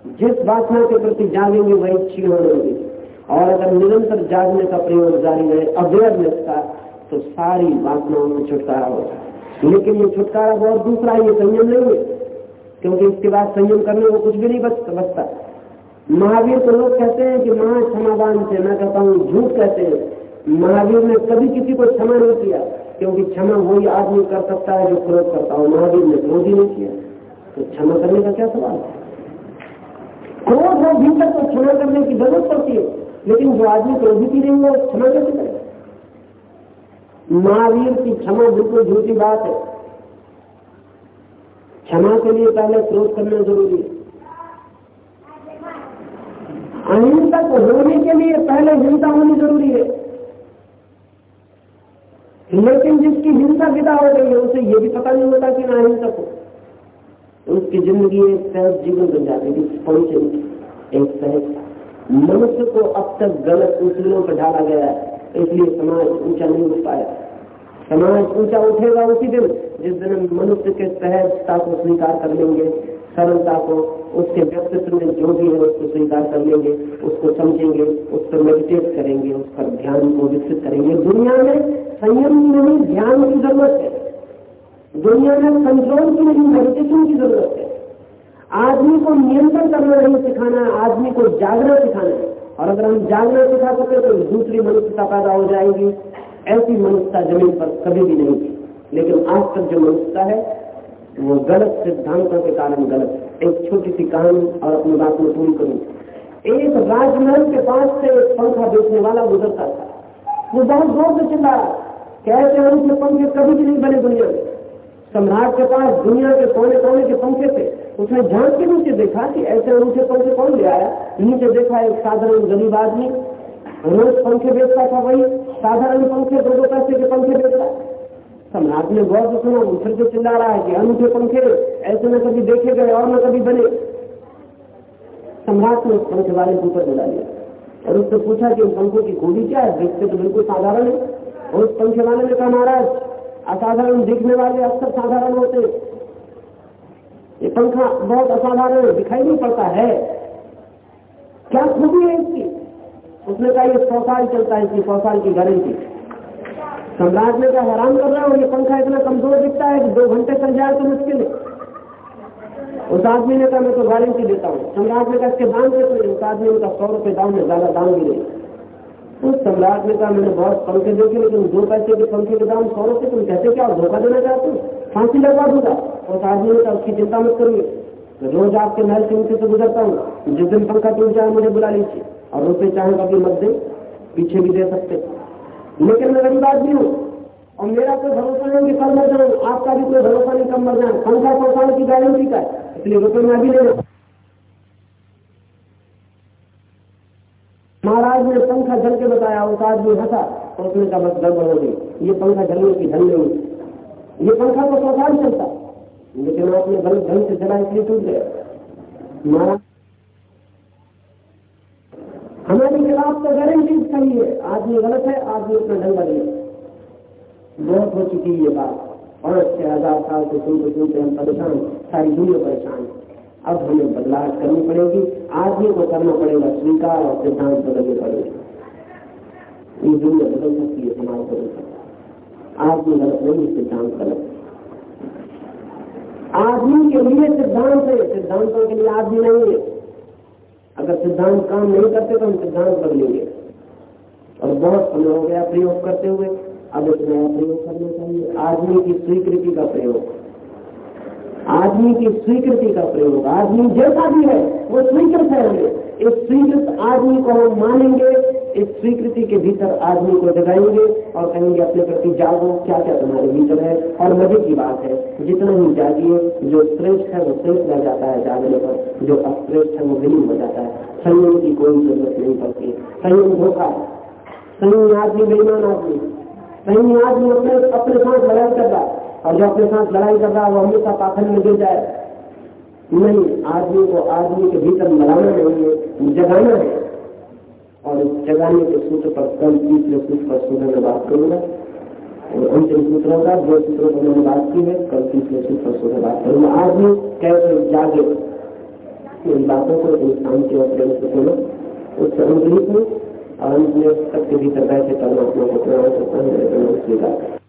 जिस वासना के प्रति जागेंगे, वही होने लगेगी और अगर निरंतर जागने का प्रयोग जारी रहे, अवेयरनेस का तो सारी वासनाओं में छुटकारा होता है लेकिन ये छुटकारा बहुत दूसरा ये संयम नहीं है। क्योंकि इसके बाद संयम करने को कुछ भी नहीं बचता। महावीर को लोग कहते हैं कि महा क्षमावान से, मैं कहता हूँ झूठ कहते हैं। महावीर ने कभी किसी को क्षमा नहीं किया, क्योंकि क्षमा वही आदमी कर सकता है जो क्रोध करता हो। महावीर ने क्रोध ही नहीं किया। तो क्षमा करने का क्या सवाल है? क्रोध हो भीतर तो क्षमा करने की ज़रूरत पड़ती है, लेकिन जो आदमी क्रोधित ही नहीं हुआ, क्षमा कैसे करेगा महावीर की क्षमा बिल्कुल झूठी बात है। क्षमा के लिए पहले क्रोध करना ज़रूरी है। अहिंसक होने के लिए पहले हिंसा होनी ज़रूरी है। लेकिन जिसकी हिंसा विदा हो गई है, उसे ये भी पता नहीं होता कि मैं अहिंसक हूँ। उसकी ज़िंदगी एक सहज जीवन बन जाती है एक सहज मनुष्य को अब तक गलत उसूलों पर ढाला गया है, इसलिए समाज ऊँचा नहीं उठ पाया। समाज ऊँचा उठेगा उसी दिन जिस दिन मनुष्य के सहजता को स्वीकार कर लेंगे। सरलता को, उसके व्यक्तित्व में जो भी है, उसको स्वीकार कर लेंगे, उसको समझेंगे, उस पर मेडिटेट करेंगे, उस पर ध्यान को विकसित करेंगे। दुनिया में संयम की नहीं ध्यान की ज़रूरत है। दुनिया में कंट्रोल की नहीं मेडिटेशन की ज़रूरत है। आदमी को नियंत्रण करना नहीं सिखाना है आदमी को जागना सिखाना है। और अगर हम जागना सिखा सके तो दूसरी मनुष्यता पैदा हो जाएगी। ऐसी मनुष्यता ज़मीन पर कभी भी नहीं थी। लेकिन आज तक जो मनुष्यता है वो गलत सिद्धांतों के कारण गलत एक छोटी सी कहानी और अपनी बात में पूरी करूँ। एक राजमहल के पास से एक पंखा बेचने वाला गुजरता था। वो बहुत ज़ोर से चिल्ला कहते हैं उनके पंखे कभी भी नहीं बने दुनिया में। सम्राट के पास दुनिया के कोने कोने के पंखे थे। उसने झाँक के नीचे देखा कि ऐसे ऊँचे पंखे कौन ले आया? नीचे देखा एक साधारण गरीब आदमी। रोज पंखे बेचता था वही। साधारण पंखे दो दो पैसे के पंखे बेचता। सम्राट ने से सुना फिर से चिल्ला रहा है कि अनूठे पंखे, ऐसे न कभी देखे गए और न कभी बने। सम्राट ने उस पंखे वाले के ऊपर बुला लिया और उससे पूछा कि उन पंखों की गोली क्या है? देखते तो बिल्कुल साधारण है। और उस पंखे वाले ने कहा, महाराज, असाधारण दिखने वाले अक्सर साधारण होते ये पंखा बहुत असाधारण है, दिखाई नहीं पड़ता है। क्या खूबी है इसकी? उसने कहा, ये सौ साल चलता है इसकी सौ साल की गारंटी सम्राट ने कहा, हैरान कर रहा हूँ, ये पंखा इतना कमज़ोर दिखता है कि दो घंटे चल जाए तो मुश्किल है। उस आदमी ने कहा, मैं तो गारंटी देता हूँ। सम्राट ने कहा, इसके दाम कितने उस आदमी कहा, सौ रुपए दाम में ज़्यादा दाम भी नहीं। उस सम्राट ने कहा, मैंने बहुत पंखे देखे, लेकिन दो पैसे के पंखे के दाम सौ रुपए तुम कहते क्या धोखा देना चाहते हो? फांसी लगवा दूँगा। उस आदमी ने कहा, उसकी चिंता मत करिए रोज आपके महल से ऊँचे से गुजरता हूँ। जिस दिन पंखा टूट जाए, मुझे बुला लीजिए और रुपये चाहे कभी मत दे, पीछे भी दे सकते लेकिन मैं आदमी हूँ। और मेरा कोई भरोसा नहीं कि कल मर जाऊँ। आपका भी कोई भरोसा नहीं कम मर जाए पंखा सौ साल की गारंटी का इसलिए रुपये मैं भी ले लूँ महाराज ने पंखा जल के बताया, उस आदमी हंसा और उसने कहा, बस गड़बड़ हो गई। ये पंखा झलने की ढल नहीं ये पंखा तो सौ साल चलता। लेकिन वो अपने गलत ढंग से चला इसलिए टूट गया। महाराज हमारे खिलाफ तो गारंटी सही है आदमी गलत है आदमी अपना ढंग बदले। बहुत हो चुकी है ये बात। पाँच छह हज़ार साल से सुनते सुनते हम परेशान सारी दुनिया परेशान अब हमें बदलाव करनी पड़ेगी। आदमी को करना पड़ेगा, स्वीकार और सिद्धांत बदलने पड़ेगा। ये दुनिया बदल सकती है, समाज बदल सकता आदमी गलत नहीं सिद्धांत गलत आदमी के लिए सिद्धांत है, सिद्धांतों के लिए आदमी नहीं है। अगर सिद्धांत काम नहीं करते तो हम सिद्धांत बदलेंगे। और बहुत समय हो गया प्रयोग करते हुए, अब एक नया प्रयोग करना चाहिए। आदमी की स्वीकृति का प्रयोग। आदमी की स्वीकृति का प्रयोग। आदमी जैसा भी है, वो स्वीकृत है। इस स्वीकृत आदमी को हम मानेंगे इस स्वीकृति के भीतर आदमी को जगाएँगे और कहेंगे अपने प्रति जागो क्या क्या तुम्हारे भीतर है? और मज़े की बात है जितना ही जागिए, जो श्रेष्ठ है वो श्रेष्ठ रह जाता है जागने पर, जो अश्रेष्ठ है वो विलीन हो जाता है। संयम की कोई ज़रूरत नहीं पड़ती। संयम धोखा संयम आदमी, बेईमान आदमी। संयम आदमी अपने अपने साथ लड़ाई कर रहा और जो अपने साथ लड़ाई कर रहा है, वो हमेशा पाखंड में गिर जाए। नहीं, आदमी को आदमी के भीतर लड़ाना नहीं है, जगाना है। और जगाने के सूत्र पर कल तीसरे सूत्र पर सुबह में बात करूँगा। और अंतिम सूत्रों का दो सूत्रों पर मैंने बात की है, कल तीसरे सूत्र पर सुबह बात करूँगा। आदमी कैसे जागे? इन बातों को इंसान के और से सुनो उससे अनुग्रहित हूँ और अंत में सबके भीतर बैठे परमात्मा को प्रणाम करता हूँ।